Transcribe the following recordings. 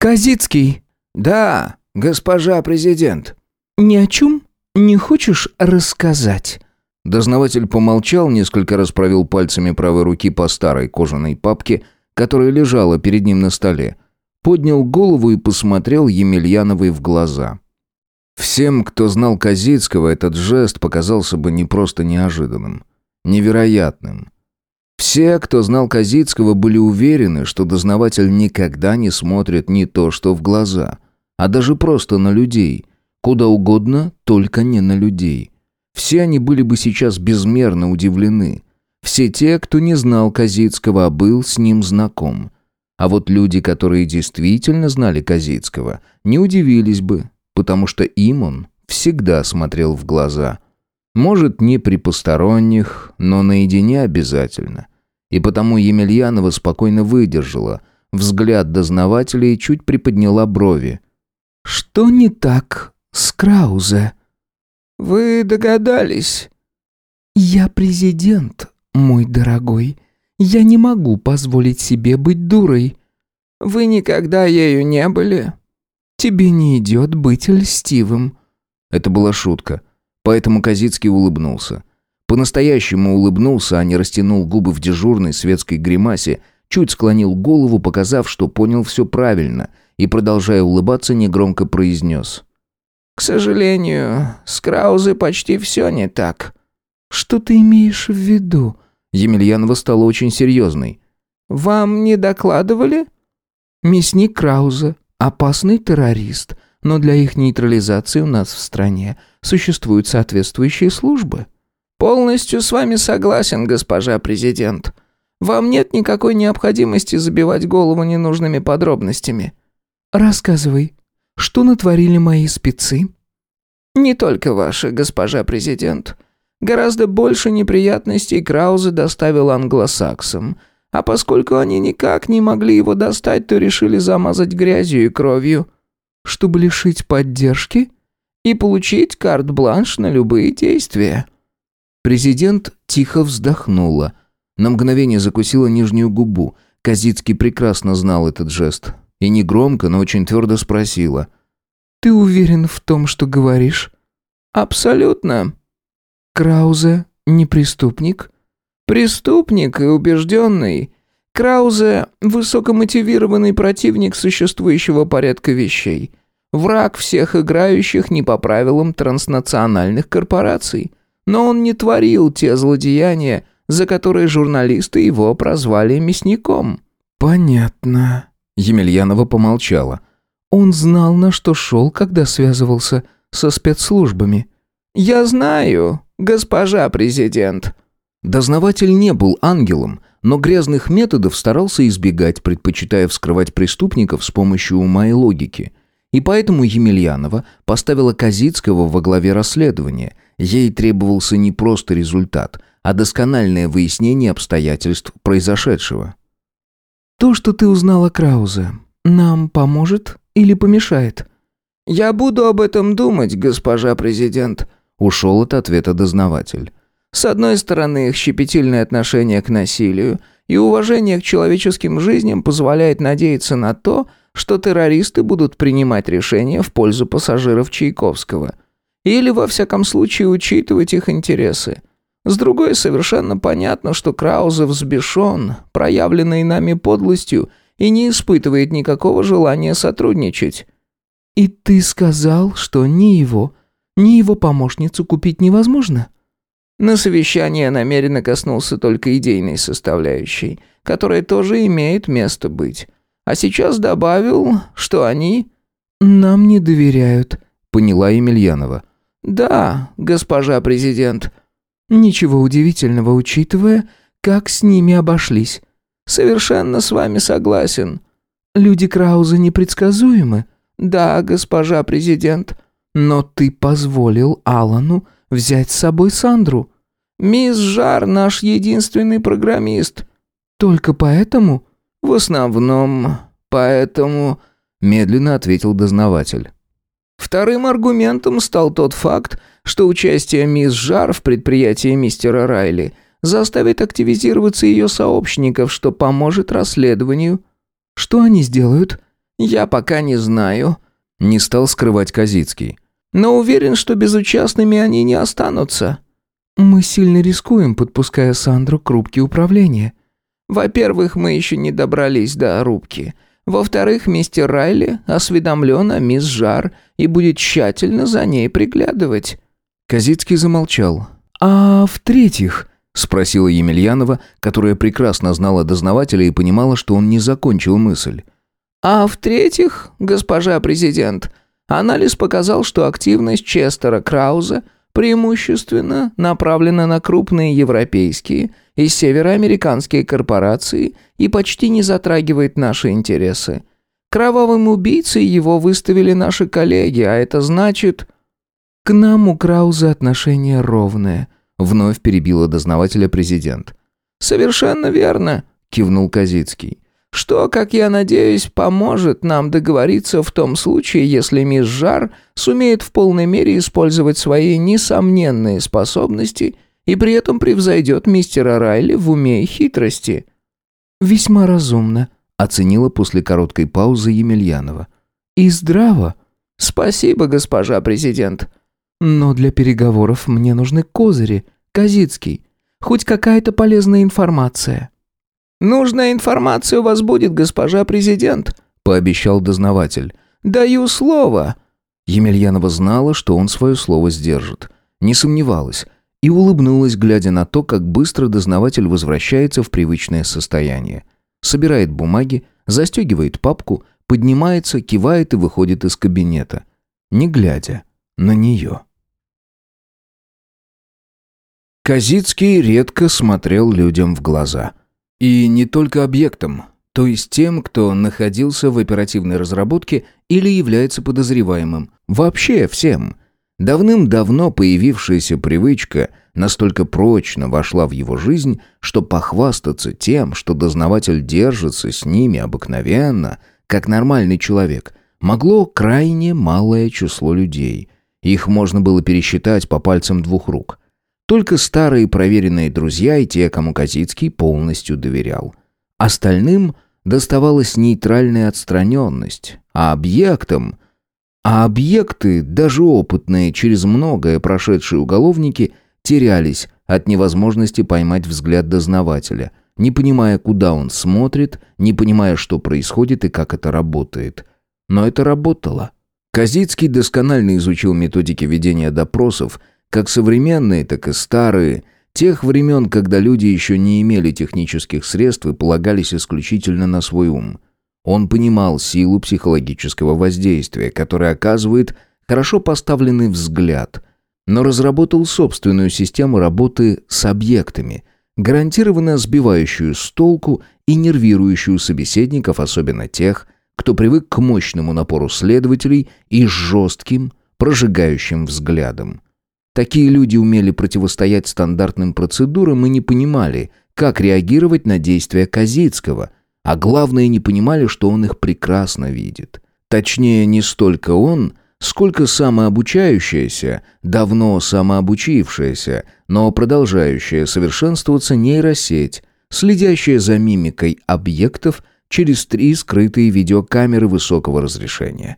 «Казицкий!» «Да, госпожа президент». «Ни о чем не хочешь рассказать?» Дознаватель помолчал, несколько раз провел пальцами правой руки по старой кожаной папке, которая лежала перед ним на столе, поднял голову и посмотрел Емельяновой в глаза. Всем, кто знал Казицкого, этот жест показался бы не просто неожиданным, невероятным. Все, кто знал Казицкого, были уверены, что дознаватель никогда не смотрит не то, что в глаза, а даже просто на людей, куда угодно, только не на людей. Все они были бы сейчас безмерно удивлены. Все те, кто не знал Казицкого, а был с ним знаком. А вот люди, которые действительно знали Казицкого, не удивились бы, потому что им он всегда смотрел в глаза. Может, не при посторонних, но наедине обязательно. И потому Емельянова спокойно выдержала взгляд дознавателя и чуть приподняла брови. «Что не так с Краузе?» «Вы догадались?» «Я президент, мой дорогой. Я не могу позволить себе быть дурой». «Вы никогда ею не были?» «Тебе не идет быть льстивым». Это была шутка, поэтому Казицкий улыбнулся. По-настоящему улыбнулся, а не растянул губы в дежурной светской гримасе, чуть склонил голову, показав, что понял все правильно, и, продолжая улыбаться, негромко произнес. К сожалению, с Краузе почти все не так. Что ты имеешь в виду? Емельянова стала очень серьезной. Вам не докладывали? Мясник Крауза опасный террорист, но для их нейтрализации у нас в стране существуют соответствующие службы. Полностью с вами согласен, госпожа президент. Вам нет никакой необходимости забивать голову ненужными подробностями. Рассказывай, что натворили мои спецы?» «Не только ваши, госпожа президент. Гораздо больше неприятностей Краузе доставил англосаксам. А поскольку они никак не могли его достать, то решили замазать грязью и кровью». «Чтобы лишить поддержки?» «И получить карт-бланш на любые действия». Президент тихо вздохнула. На мгновение закусила нижнюю губу. Казицкий прекрасно знал этот жест. И негромко, но очень твердо спросила. «Ты уверен в том, что говоришь?» «Абсолютно». «Краузе не преступник?» «Преступник и убежденный. Краузе – высокомотивированный противник существующего порядка вещей. Враг всех играющих не по правилам транснациональных корпораций. Но он не творил те злодеяния, за которые журналисты его прозвали мясником». «Понятно», Емельянова помолчала. Он знал, на что шел, когда связывался со спецслужбами. «Я знаю, госпожа президент». Дознаватель не был ангелом, но грязных методов старался избегать, предпочитая вскрывать преступников с помощью ума и логики. И поэтому Емельянова поставила Казицкого во главе расследования. Ей требовался не просто результат, а доскональное выяснение обстоятельств произошедшего. То, что ты узнала Краузе, нам поможет или помешает? Я буду об этом думать, госпожа президент, ушел от ответа дознаватель. С одной стороны, их щепетильное отношение к насилию и уважение к человеческим жизням позволяет надеяться на то, что террористы будут принимать решения в пользу пассажиров Чайковского. Или, во всяком случае, учитывать их интересы. С другой, совершенно понятно, что Краузе взбешен, проявленной нами подлостью, и не испытывает никакого желания сотрудничать». «И ты сказал, что ни его, ни его помощницу купить невозможно?» На совещании намеренно коснулся только идейной составляющей, которая тоже имеет место быть. А сейчас добавил, что они... «Нам не доверяют», — поняла Емельянова. «Да, госпожа президент», Ничего удивительного, учитывая, как с ними обошлись. Совершенно с вами согласен. Люди Крауза непредсказуемы. Да, госпожа президент. Но ты позволил Алану взять с собой Сандру. Мисс Жар наш единственный программист. Только поэтому? В основном, поэтому, медленно ответил дознаватель. Вторым аргументом стал тот факт, что участие мисс Жар в предприятии мистера Райли заставит активизироваться ее сообщников, что поможет расследованию. Что они сделают? «Я пока не знаю», — не стал скрывать Казицкий. «Но уверен, что безучастными они не останутся». «Мы сильно рискуем, подпуская Сандру к рубке управления». «Во-первых, мы еще не добрались до рубки. Во-вторых, мистер Райли осведомлен о мисс Жар и будет тщательно за ней приглядывать». Казицкий замолчал. «А в-третьих...» — спросила Емельянова, которая прекрасно знала дознавателя и понимала, что он не закончил мысль. «А в-третьих, госпожа президент, анализ показал, что активность Честера Крауза преимущественно направлена на крупные европейские и североамериканские корпорации и почти не затрагивает наши интересы. Кровавым убийцей его выставили наши коллеги, а это значит...» «К нам у Крауза отношение ровное», — вновь перебила дознавателя президент. «Совершенно верно», — кивнул Казицкий. «Что, как я надеюсь, поможет нам договориться в том случае, если мисс Жар сумеет в полной мере использовать свои несомненные способности и при этом превзойдет мистера Райли в уме и хитрости». «Весьма разумно», — оценила после короткой паузы Емельянова. «И здраво». «Спасибо, госпожа президент», но для переговоров мне нужны козыри, Казицкий, хоть какая-то полезная информация». «Нужная информация у вас будет, госпожа президент», — пообещал дознаватель. «Даю слово». Емельянова знала, что он свое слово сдержит. Не сомневалась и улыбнулась, глядя на то, как быстро дознаватель возвращается в привычное состояние. Собирает бумаги, застегивает папку, поднимается, кивает и выходит из кабинета, не глядя на нее. Казицкий редко смотрел людям в глаза. И не только объектам, то есть тем, кто находился в оперативной разработке или является подозреваемым. Вообще всем. Давным-давно появившаяся привычка настолько прочно вошла в его жизнь, что похвастаться тем, что дознаватель держится с ними обыкновенно, как нормальный человек, могло крайне малое число людей. Их можно было пересчитать по пальцам двух рук. Только старые проверенные друзья и те, кому Козицкий полностью доверял. Остальным доставалась нейтральная отстраненность, а объектам... А объекты, даже опытные, через многое прошедшие уголовники, терялись от невозможности поймать взгляд дознавателя, не понимая, куда он смотрит, не понимая, что происходит и как это работает. Но это работало. Козицкий досконально изучил методики ведения допросов как современные, так и старые, тех времен, когда люди еще не имели технических средств и полагались исключительно на свой ум. Он понимал силу психологического воздействия, которое оказывает хорошо поставленный взгляд, но разработал собственную систему работы с объектами, гарантированно сбивающую с толку и нервирующую собеседников, особенно тех, кто привык к мощному напору следователей и жестким, прожигающим взглядом. Такие люди умели противостоять стандартным процедурам и не понимали, как реагировать на действия Казицкого, а главное, не понимали, что он их прекрасно видит. Точнее, не столько он, сколько самообучающаяся, давно самообучившаяся, но продолжающая совершенствоваться нейросеть, следящая за мимикой объектов через три скрытые видеокамеры высокого разрешения.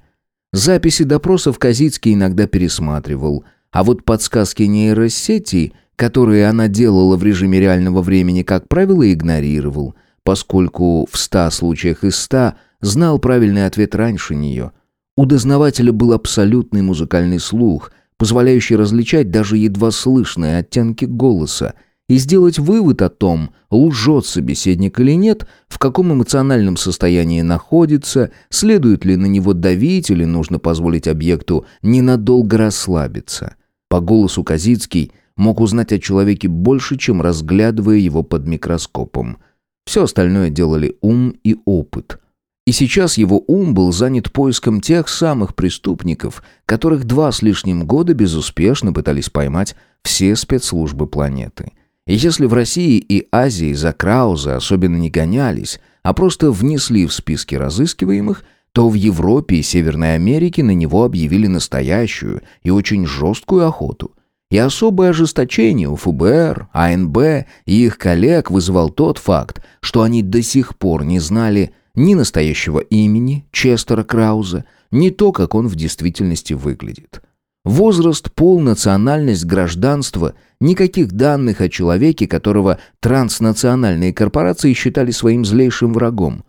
Записи допросов Казицкий иногда пересматривал – а вот подсказки нейросети, которые она делала в режиме реального времени, как правило, игнорировал, поскольку в ста случаях из ста знал правильный ответ раньше нее. У дознавателя был абсолютный музыкальный слух, позволяющий различать даже едва слышные оттенки голоса и сделать вывод о том, лжет собеседник или нет, в каком эмоциональном состоянии находится, следует ли на него давить или нужно позволить объекту ненадолго расслабиться. По голосу Казицкий мог узнать о человеке больше, чем разглядывая его под микроскопом. Все остальное делали ум и опыт. И сейчас его ум был занят поиском тех самых преступников, которых два с лишним года безуспешно пытались поймать все спецслужбы планеты. И если в России и Азии за Крауза особенно не гонялись, а просто внесли в списки разыскиваемых – то в Европе и Северной Америке на него объявили настоящую и очень жесткую охоту. И особое ожесточение у ФБР, АНБ и их коллег вызывал тот факт, что они до сих пор не знали, ни настоящего имени Честера Крауза, ни то, как он в действительности выглядит. Возраст, пол, национальность, гражданство – никаких данных о человеке, которого транснациональные корпорации считали своим злейшим врагом.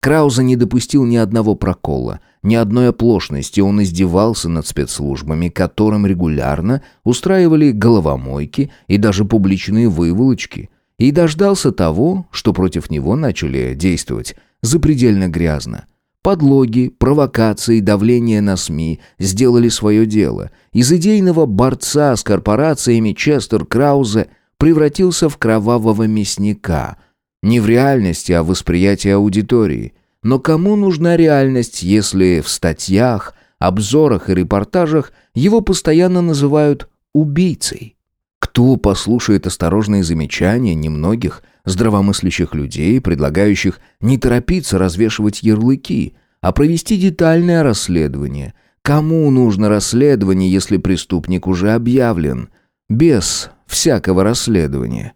Крауза не допустил ни одного прокола, ни одной оплошности, он издевался над спецслужбами, которым регулярно устраивали головомойки и даже публичные выволочки, и дождался того, что против него начали действовать запредельно грязно – Подлоги, провокации, давление на СМИ сделали свое дело. Из идейного борца с корпорациями Честер Краузе превратился в кровавого мясника. Не в реальности, а в восприятии аудитории. Но кому нужна реальность, если в статьях, обзорах и репортажах его постоянно называют «убийцей»? Кто послушает осторожные замечания немногих – здравомыслящих людей, предлагающих не торопиться развешивать ярлыки, а провести детальное расследование. Кому нужно расследование, если преступник уже объявлен? Без всякого расследования.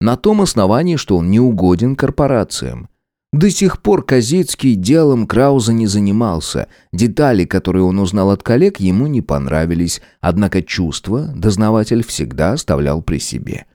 На том основании, что он не угоден корпорациям. До сих пор Казицкий делом Крауза не занимался. Детали, которые он узнал от коллег, ему не понравились, однако чувства дознаватель всегда оставлял при себе.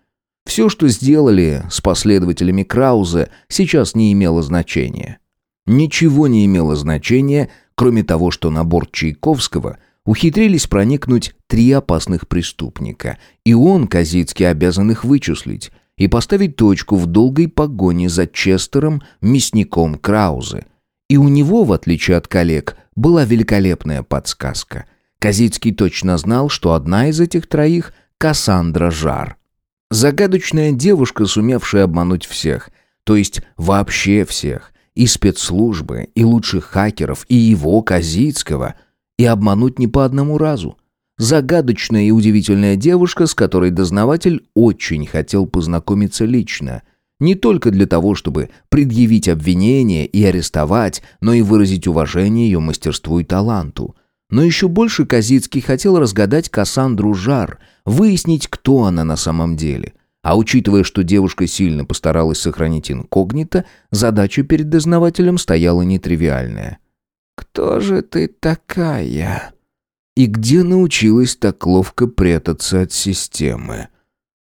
Все, что сделали с последователями Крауза, сейчас не имело значения. Ничего не имело значения, кроме того, что на борт Чайковского ухитрились проникнуть три опасных преступника, и он, Казицкий, обязан их вычислить и поставить точку в долгой погоне за Честером, мясником Краузе. И у него, в отличие от коллег, была великолепная подсказка. Казицкий точно знал, что одна из этих троих — Кассандра Жар — Загадочная девушка, сумевшая обмануть всех, то есть вообще всех, и спецслужбы, и лучших хакеров, и его, Казицкого, и обмануть не по одному разу. Загадочная и удивительная девушка, с которой дознаватель очень хотел познакомиться лично. Не только для того, чтобы предъявить обвинение и арестовать, но и выразить уважение ее мастерству и таланту. Но еще больше Казицкий хотел разгадать Кассандру Жар – выяснить, кто она на самом деле. А учитывая, что девушка сильно постаралась сохранить инкогнито, задача перед дознавателем стояла нетривиальная. «Кто же ты такая?» И где научилась так ловко прятаться от системы?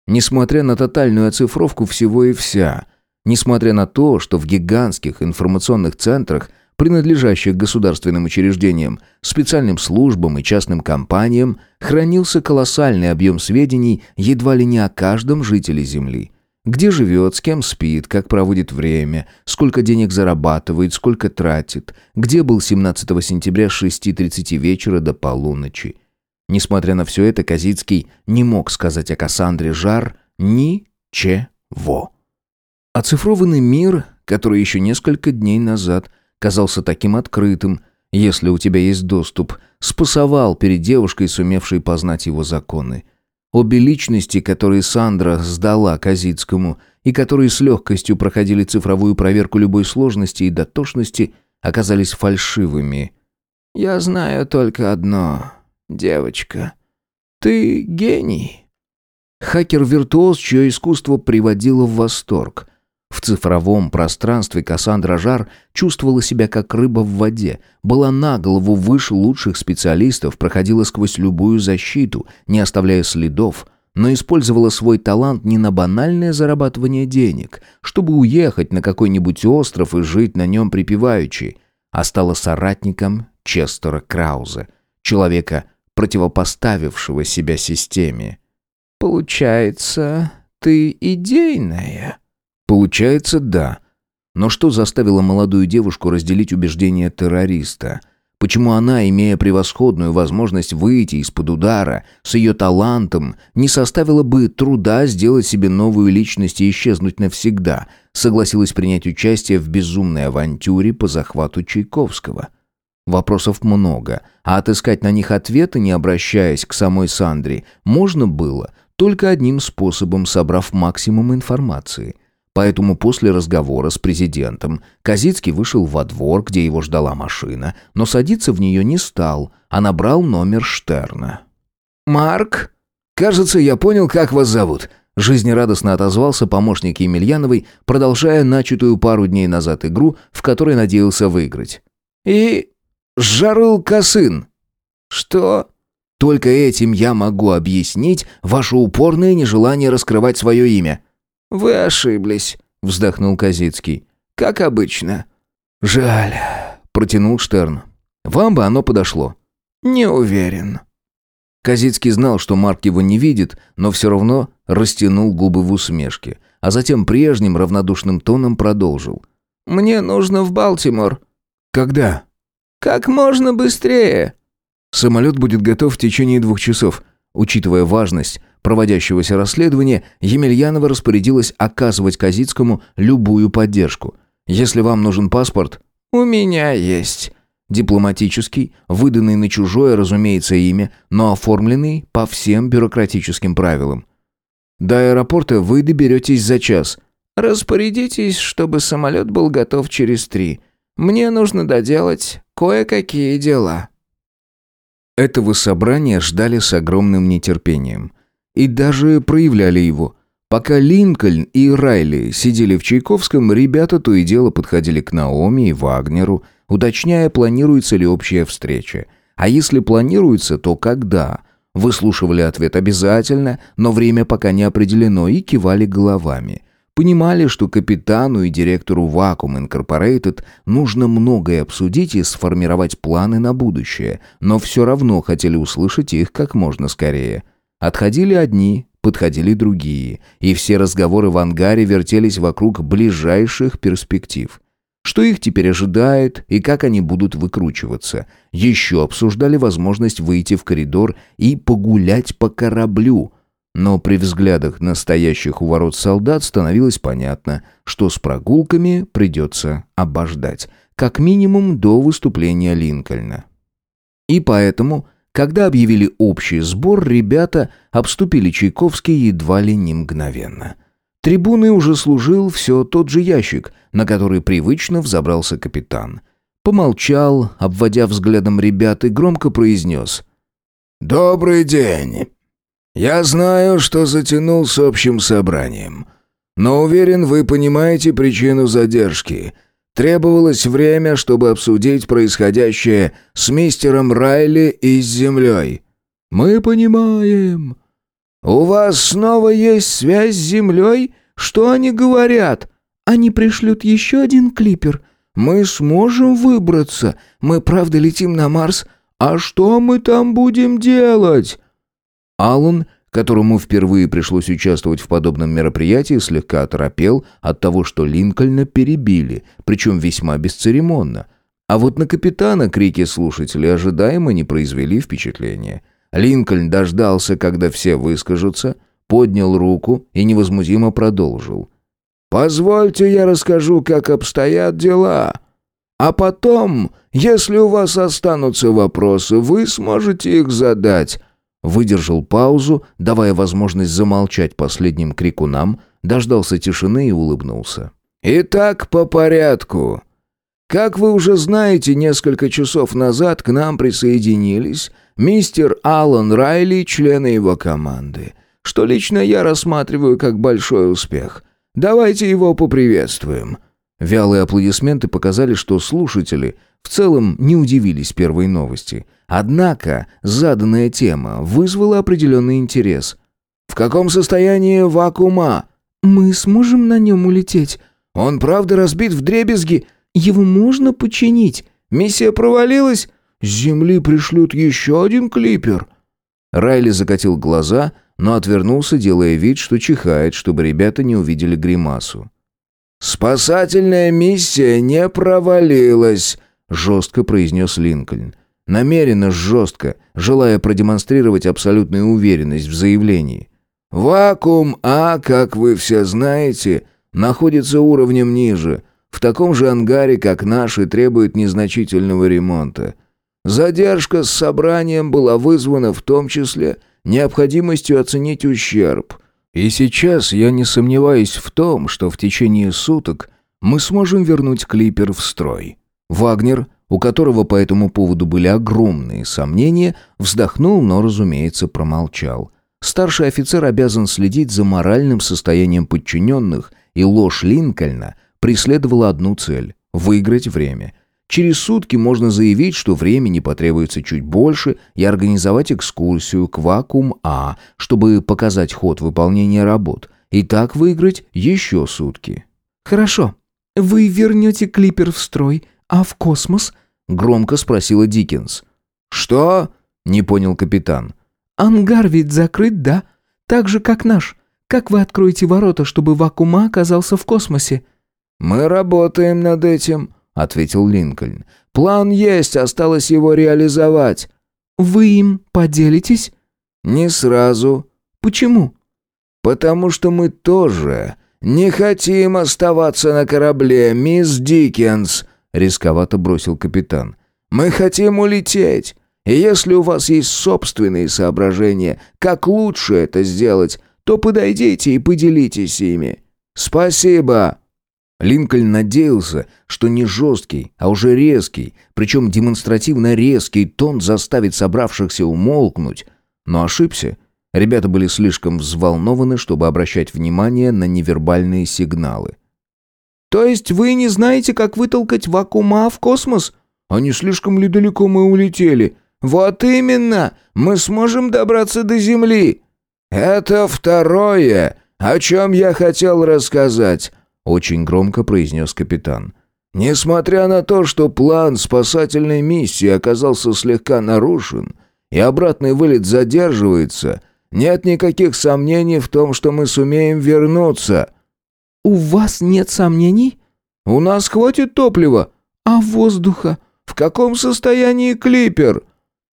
Несмотря на тотальную оцифровку всего и вся, несмотря на то, что в гигантских информационных центрах – принадлежащих государственным учреждениям, специальным службам и частным компаниям, хранился колоссальный объем сведений едва ли не о каждом жителе Земли. Где живет, с кем спит, как проводит время, сколько денег зарабатывает, сколько тратит, где был 17 сентября с 6.30 вечера до полуночи. Несмотря на все это, Казицкий не мог сказать о Кассандре Жар ничего. Оцифрованный мир, который еще несколько дней назад – казался таким открытым, если у тебя есть доступ, спасовал перед девушкой, сумевшей познать его законы. Обе личности, которые Сандра сдала Казицкому и которые с легкостью проходили цифровую проверку любой сложности и дотошности, оказались фальшивыми. «Я знаю только одно, девочка. Ты гений». Хакер-виртуоз, чье искусство приводило в восторг – в цифровом пространстве Кассандра Жар чувствовала себя как рыба в воде, была на голову выше лучших специалистов, проходила сквозь любую защиту, не оставляя следов, но использовала свой талант не на банальное зарабатывание денег, чтобы уехать на какой-нибудь остров и жить на нем припеваючи, а стала соратником Честера Крауза, человека, противопоставившего себя системе. «Получается, ты идейная?» Получается, да. Но что заставило молодую девушку разделить убеждения террориста? Почему она, имея превосходную возможность выйти из-под удара, с ее талантом, не составила бы труда сделать себе новую личность и исчезнуть навсегда, согласилась принять участие в безумной авантюре по захвату Чайковского? Вопросов много, а отыскать на них ответы, не обращаясь к самой Сандре, можно было только одним способом, собрав максимум информации – Поэтому после разговора с президентом Казицкий вышел во двор, где его ждала машина, но садиться в нее не стал, а набрал номер Штерна. «Марк? Кажется, я понял, как вас зовут. Жизнерадостно отозвался помощник Емельяновой, продолжая начатую пару дней назад игру, в которой надеялся выиграть. «И... Жарыл Косын!» «Что?» «Только этим я могу объяснить ваше упорное нежелание раскрывать свое имя». «Вы ошиблись», — вздохнул Козицкий. «Как обычно». «Жаль», — протянул Штерн. «Вам бы оно подошло». «Не уверен». Козицкий знал, что Марк его не видит, но все равно растянул губы в усмешке, а затем прежним равнодушным тоном продолжил. «Мне нужно в Балтимор». «Когда?» «Как можно быстрее». «Самолет будет готов в течение двух часов». Учитывая важность проводящегося расследования, Емельянова распорядилась оказывать Козицкому любую поддержку. «Если вам нужен паспорт...» «У меня есть». Дипломатический, выданный на чужое, разумеется, имя, но оформленный по всем бюрократическим правилам. До аэропорта вы доберетесь за час. Распорядитесь, чтобы самолет был готов через три. Мне нужно доделать кое-какие дела». Этого собрания ждали с огромным нетерпением. И даже проявляли его. Пока Линкольн и Райли сидели в Чайковском, ребята то и дело подходили к Наоми и Вагнеру, уточняя, планируется ли общая встреча. А если планируется, то когда? Выслушивали ответ обязательно, но время пока не определено и кивали головами. Понимали, что капитану и директору Vacuum Incorporated нужно многое обсудить и сформировать планы на будущее, но все равно хотели услышать их как можно скорее. Отходили одни, подходили другие, и все разговоры в ангаре вертелись вокруг ближайших перспектив. Что их теперь ожидает и как они будут выкручиваться. Еще обсуждали возможность выйти в коридор и погулять по кораблю – но при взглядах настоящих у ворот солдат становилось понятно, что с прогулками придется обождать, как минимум до выступления Линкольна. И поэтому, когда объявили общий сбор, ребята обступили Чайковский едва ли не мгновенно. Трибуны уже служил все тот же ящик, на который привычно взобрался капитан. Помолчал, обводя взглядом ребят, и громко произнес «Добрый день!» Я знаю, что затянул с общим собранием. Но уверен, вы понимаете причину задержки. Требовалось время, чтобы обсудить происходящее с мистером Райли и с землей. Мы понимаем. У вас снова есть связь с землей? Что они говорят? Они пришлют еще один клипер. Мы сможем выбраться. Мы правда летим на Марс. А что мы там будем делать? Аллан, которому впервые пришлось участвовать в подобном мероприятии, слегка оторопел от того, что Линкольна перебили, причем весьма бесцеремонно. А вот на капитана крики слушателей ожидаемо не произвели впечатления. Линкольн дождался, когда все выскажутся, поднял руку и невозмутимо продолжил. «Позвольте я расскажу, как обстоят дела. А потом, если у вас останутся вопросы, вы сможете их задать, Выдержал паузу, давая возможность замолчать последним крикунам, дождался тишины и улыбнулся. «Итак, по порядку. Как вы уже знаете, несколько часов назад к нам присоединились мистер Аллан Райли и члены его команды, что лично я рассматриваю как большой успех. Давайте его поприветствуем». Вялые аплодисменты показали, что слушатели в целом не удивились первой новости. Однако заданная тема вызвала определенный интерес. «В каком состоянии вакуума?» «Мы сможем на нем улететь?» «Он правда разбит в дребезги?» «Его можно починить?» «Миссия провалилась?» «С земли пришлют еще один клипер». Райли закатил глаза, но отвернулся, делая вид, что чихает, чтобы ребята не увидели гримасу. «Спасательная миссия не провалилась», — жестко произнес Линкольн. Намеренно жестко, желая продемонстрировать абсолютную уверенность в заявлении. «Вакуум А, как вы все знаете, находится уровнем ниже, в таком же ангаре, как наш, и требует незначительного ремонта. Задержка с собранием была вызвана в том числе необходимостью оценить ущерб. И сейчас я не сомневаюсь в том, что в течение суток мы сможем вернуть клипер в строй». Вагнер у которого по этому поводу были огромные сомнения, вздохнул, но, разумеется, промолчал. Старший офицер обязан следить за моральным состоянием подчиненных, и ложь Линкольна преследовала одну цель – выиграть время. Через сутки можно заявить, что времени потребуется чуть больше, и организовать экскурсию к вакуум-А, чтобы показать ход выполнения работ, и так выиграть еще сутки. «Хорошо. Вы вернете клипер в строй, а в космос?» – громко спросила Диккенс. «Что?» – не понял капитан. «Ангар ведь закрыт, да? Так же, как наш. Как вы откроете ворота, чтобы вакуума оказался в космосе?» «Мы работаем над этим», — ответил Линкольн. «План есть, осталось его реализовать». «Вы им поделитесь?» «Не сразу». «Почему?» «Потому что мы тоже не хотим оставаться на корабле, мисс Диккенс», — рисковато бросил капитан. «Мы хотим улететь. И если у вас есть собственные соображения, как лучше это сделать, то подойдите и поделитесь ими. Спасибо!» Линкольн надеялся, что не жесткий, а уже резкий, причем демонстративно резкий тон заставит собравшихся умолкнуть, но ошибся. Ребята были слишком взволнованы, чтобы обращать внимание на невербальные сигналы. «То есть вы не знаете, как вытолкать вакуума в космос? Не слишком ли далеко мы улетели?» «Вот именно! Мы сможем добраться до Земли!» «Это второе, о чем я хотел рассказать», — очень громко произнес капитан. «Несмотря на то, что план спасательной миссии оказался слегка нарушен, и обратный вылет задерживается, нет никаких сомнений в том, что мы сумеем вернуться». «У вас нет сомнений?» «У нас хватит топлива». «А воздуха?» «В каком состоянии клипер?»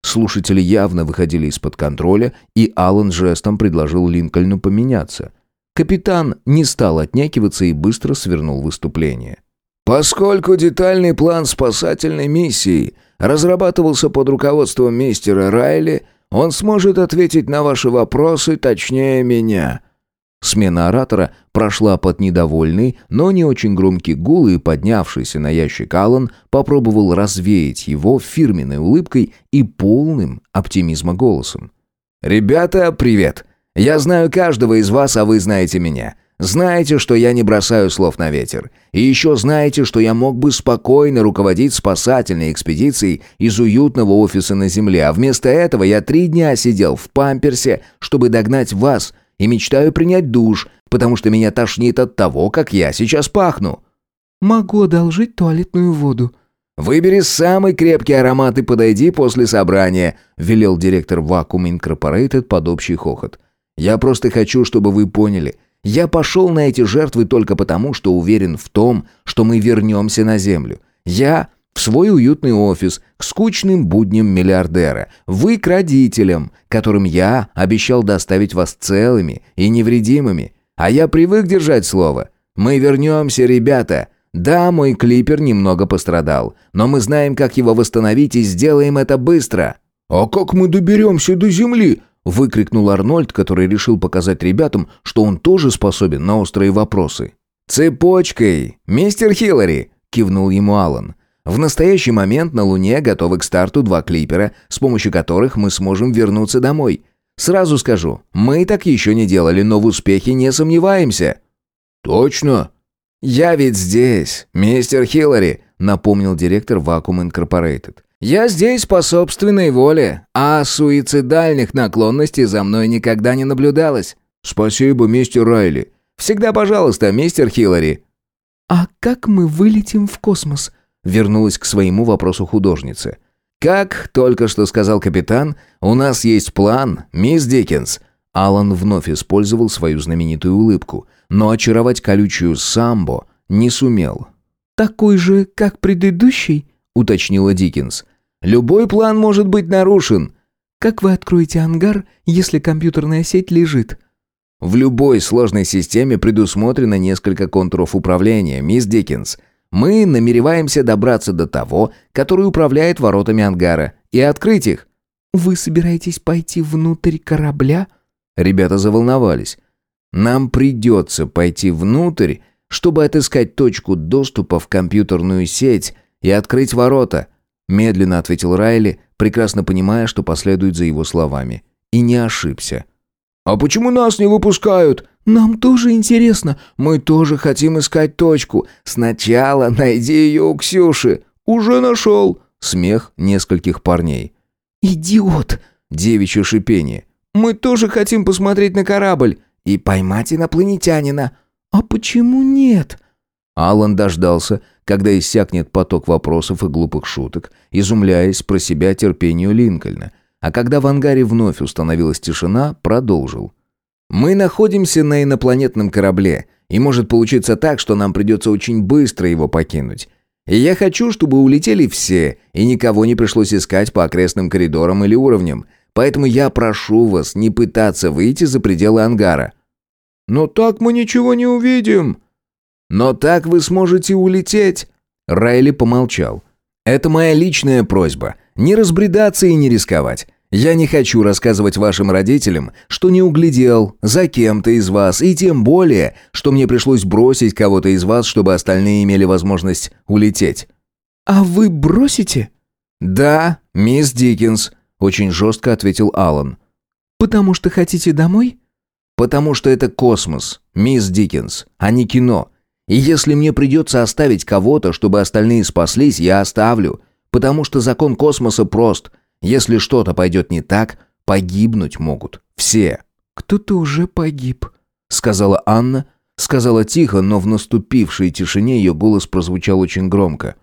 Слушатели явно выходили из-под контроля, и Алан жестом предложил Линкольну поменяться. Капитан не стал отнекиваться и быстро свернул выступление. «Поскольку детальный план спасательной миссии разрабатывался под руководством мистера Райли, он сможет ответить на ваши вопросы точнее меня. Смена оратора прошла под недовольный, но не очень громкий гул, и поднявшийся на ящик Аллан попробовал развеять его фирменной улыбкой и полным оптимизма голосом. «Ребята, привет! Я знаю каждого из вас, а вы знаете меня. Знаете, что я не бросаю слов на ветер. И еще знаете, что я мог бы спокойно руководить спасательной экспедицией из уютного офиса на Земле, а вместо этого я три дня сидел в памперсе, чтобы догнать вас – и мечтаю принять душ, потому что меня тошнит от того, как я сейчас пахну». «Могу одолжить туалетную воду». «Выбери самый крепкий аромат и подойди после собрания», — велел директор Vacuum Incorporated под общий хохот. «Я просто хочу, чтобы вы поняли. Я пошел на эти жертвы только потому, что уверен в том, что мы вернемся на Землю. Я в свой уютный офис, к скучным будням миллиардера. Вы к родителям, которым я обещал доставить вас целыми и невредимыми. А я привык держать слово. Мы вернемся, ребята. Да, мой клипер немного пострадал, но мы знаем, как его восстановить и сделаем это быстро. «А как мы доберемся до земли?» — выкрикнул Арнольд, который решил показать ребятам, что он тоже способен на острые вопросы. «Цепочкой, мистер Хиллари!» — кивнул ему Аллан. В настоящий момент на Луне готовы к старту два клипера, с помощью которых мы сможем вернуться домой. Сразу скажу, мы так еще не делали, но в успехе не сомневаемся». «Точно?» «Я ведь здесь, мистер Хиллари», — напомнил директор Vacuum Incorporated. «Я здесь по собственной воле, а суицидальных наклонностей за мной никогда не наблюдалось». «Спасибо, мистер Райли». «Всегда пожалуйста, мистер Хиллари». «А как мы вылетим в космос?» вернулась к своему вопросу художница. «Как только что сказал капитан, у нас есть план, мисс Диккенс». Алан вновь использовал свою знаменитую улыбку, но очаровать колючую самбо не сумел. «Такой же, как предыдущий?» — уточнила Диккенс. «Любой план может быть нарушен». «Как вы откроете ангар, если компьютерная сеть лежит?» «В любой сложной системе предусмотрено несколько контуров управления, мисс Диккенс. Мы намереваемся добраться до того, который управляет воротами ангара, и открыть их». «Вы собираетесь пойти внутрь корабля?» Ребята заволновались. «Нам придется пойти внутрь, чтобы отыскать точку доступа в компьютерную сеть и открыть ворота», медленно ответил Райли, прекрасно понимая, что последует за его словами. И не ошибся. «А почему нас не выпускают?» «Нам тоже интересно. Мы тоже хотим искать точку. Сначала найди ее у Ксюши». «Уже нашел». Смех нескольких парней. «Идиот!» Девичье шипение. «Мы тоже хотим посмотреть на корабль и поймать инопланетянина». «А почему нет?» Алан дождался, когда иссякнет поток вопросов и глупых шуток, изумляясь про себя терпению Линкольна. А когда в ангаре вновь установилась тишина, продолжил. «Мы находимся на инопланетном корабле, и может получиться так, что нам придется очень быстро его покинуть. И я хочу, чтобы улетели все, и никого не пришлось искать по окрестным коридорам или уровням. Поэтому я прошу вас не пытаться выйти за пределы ангара». «Но так мы ничего не увидим», «Но так вы сможете улететь!» Райли помолчал. «Это моя личная просьба. Не разбредаться и не рисковать. Я не хочу рассказывать вашим родителям, что не углядел за кем-то из вас, и тем более, что мне пришлось бросить кого-то из вас, чтобы остальные имели возможность улететь». «А вы бросите?» «Да, мисс Диккенс», — очень жестко ответил Алан. «Потому что хотите домой?» «Потому что это космос, мисс Диккенс, а не кино. И если мне придется оставить кого-то, чтобы остальные спаслись, я оставлю. Потому что закон космоса прост. Если что-то пойдет не так, погибнуть могут все. «Кто-то уже погиб», — сказала Анна. Сказала тихо, но в наступившей тишине ее голос прозвучал очень громко.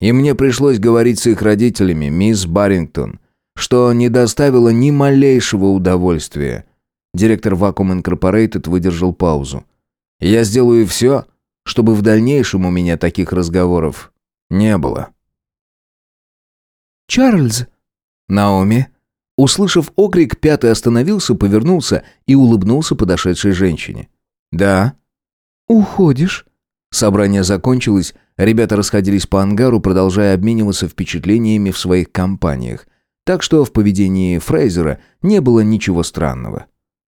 И мне пришлось говорить с их родителями, мисс Баррингтон, что не доставило ни малейшего удовольствия. Директор Vacuum Incorporated выдержал паузу. «Я сделаю все, чтобы в дальнейшем у меня таких разговоров не было. «Чарльз!» «Наоми!» Услышав окрик, пятый остановился, повернулся и улыбнулся подошедшей женщине. «Да». «Уходишь?» Собрание закончилось, ребята расходились по ангару, продолжая обмениваться впечатлениями в своих компаниях. Так что в поведении Фрейзера не было ничего странного.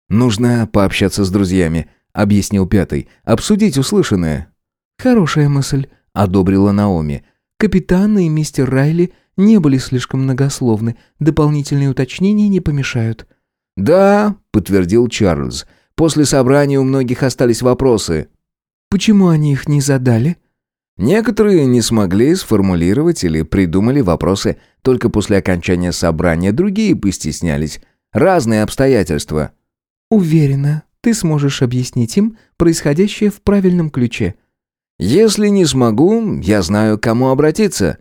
«Нужно пообщаться с друзьями», — объяснил пятый. «Обсудить услышанное». «Хорошая мысль», — одобрила Наоми. «Капитан и мистер Райли не были слишком многословны. Дополнительные уточнения не помешают». «Да», — подтвердил Чарльз. «После собрания у многих остались вопросы». «Почему они их не задали?» Некоторые не смогли сформулировать или придумали вопросы только после окончания собрания, другие постеснялись. Разные обстоятельства. «Уверена, ты сможешь объяснить им происходящее в правильном ключе». «Если не смогу, я знаю, к кому обратиться».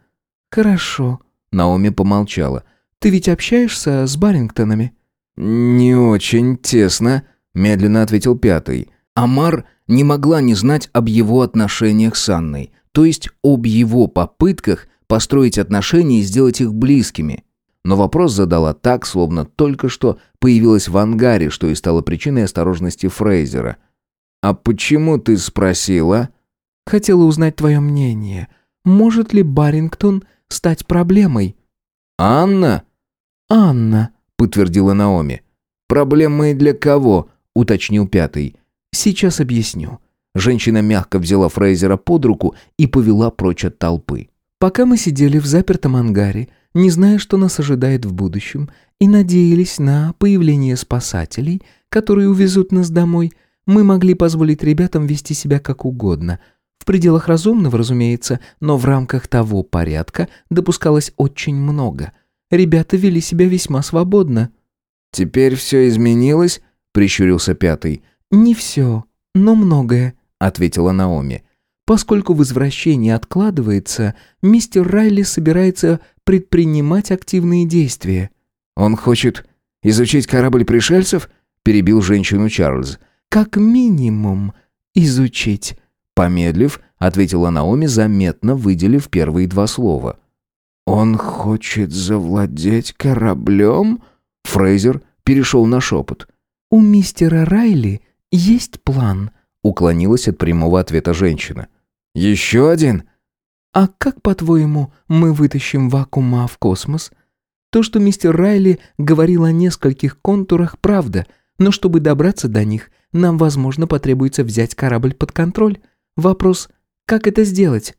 «Хорошо», — Наоми помолчала. «Ты ведь общаешься с Барингтонами?» «Не очень тесно», — медленно ответил пятый. Амар не могла не знать об его отношениях с Анной, то есть об его попытках построить отношения и сделать их близкими. Но вопрос задала так, словно только что появилась в ангаре, что и стало причиной осторожности Фрейзера. «А почему ты спросила?» «Хотела узнать твое мнение. Может ли Барингтон стать проблемой?» «Анна?» «Анна», — подтвердила Наоми. «Проблемой для кого?» — уточнил пятый. «Сейчас объясню». Женщина мягко взяла Фрейзера под руку и повела прочь от толпы. «Пока мы сидели в запертом ангаре, не зная, что нас ожидает в будущем, и надеялись на появление спасателей, которые увезут нас домой, мы могли позволить ребятам вести себя как угодно. В пределах разумного, разумеется, но в рамках того порядка допускалось очень много. Ребята вели себя весьма свободно. «Теперь все изменилось?» — прищурился пятый. «Не все, но многое», — ответила Наоми. Поскольку возвращение откладывается, мистер Райли собирается предпринимать активные действия. «Он хочет изучить корабль пришельцев?» – перебил женщину Чарльз. «Как минимум изучить». Помедлив, ответила Наоми, заметно выделив первые два слова. «Он хочет завладеть кораблем?» Фрейзер перешел на шепот. «У мистера Райли есть план», — уклонилась от прямого ответа женщина. «Еще один?» «А как, по-твоему, мы вытащим вакуума в космос?» То, что мистер Райли говорил о нескольких контурах, правда, но чтобы добраться до них, нам, возможно, потребуется взять корабль под контроль. Вопрос, как это сделать?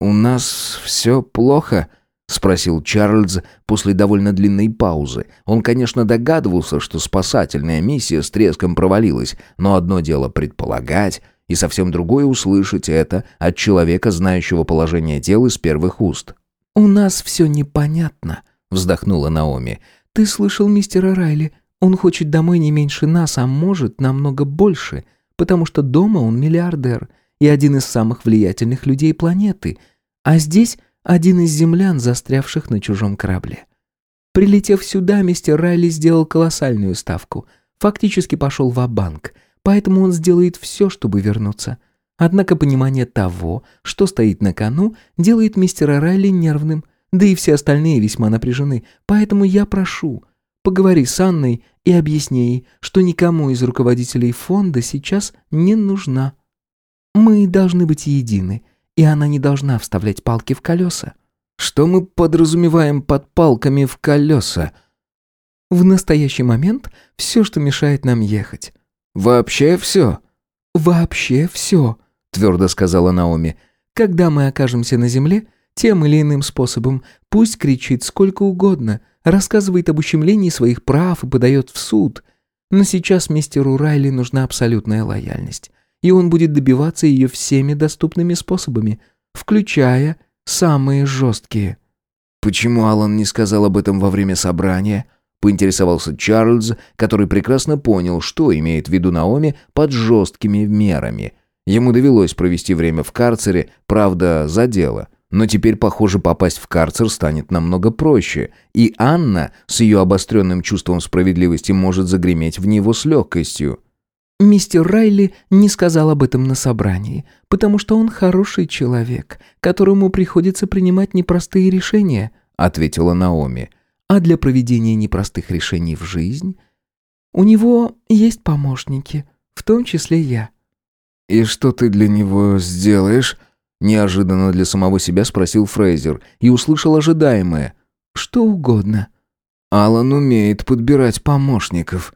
«У нас все плохо», — спросил Чарльз после довольно длинной паузы. Он, конечно, догадывался, что спасательная миссия с треском провалилась, но одно дело предполагать, и совсем другое услышать это от человека, знающего положение дел из первых уст. «У нас все непонятно», — вздохнула Наоми. «Ты слышал мистера Райли? Он хочет домой не меньше нас, а может намного больше, потому что дома он миллиардер и один из самых влиятельных людей планеты, а здесь один из землян, застрявших на чужом корабле. Прилетев сюда, мистер Райли сделал колоссальную ставку, фактически пошел в банк поэтому он сделает все, чтобы вернуться. Однако понимание того, что стоит на кону, делает мистера Райли нервным, да и все остальные весьма напряжены, поэтому я прошу, поговори с Анной и объясни ей, что никому из руководителей фонда сейчас не нужна. Мы должны быть едины, и она не должна вставлять палки в колеса. Что мы подразумеваем под палками в колеса? В настоящий момент все, что мешает нам ехать. Вообще все? Вообще все, твердо сказала Наоми. Когда мы окажемся на земле, тем или иным способом, пусть кричит сколько угодно, рассказывает об ущемлении своих прав и подает в суд. Но сейчас мистеру Райли нужна абсолютная лояльность, и он будет добиваться ее всеми доступными способами, включая самые жесткие. Почему Алан не сказал об этом во время собрания? Поинтересовался Чарльз, который прекрасно понял, что имеет в виду Наоми под жесткими мерами. Ему довелось провести время в карцере, правда, за дело. Но теперь, похоже, попасть в карцер станет намного проще, и Анна с ее обостренным чувством справедливости может загреметь в него с легкостью. «Мистер Райли не сказал об этом на собрании, потому что он хороший человек, которому приходится принимать непростые решения», — ответила Наоми а для проведения непростых решений в жизнь у него есть помощники, в том числе я». «И что ты для него сделаешь?» Неожиданно для самого себя спросил Фрейзер и услышал ожидаемое. «Что угодно». «Алан умеет подбирать помощников».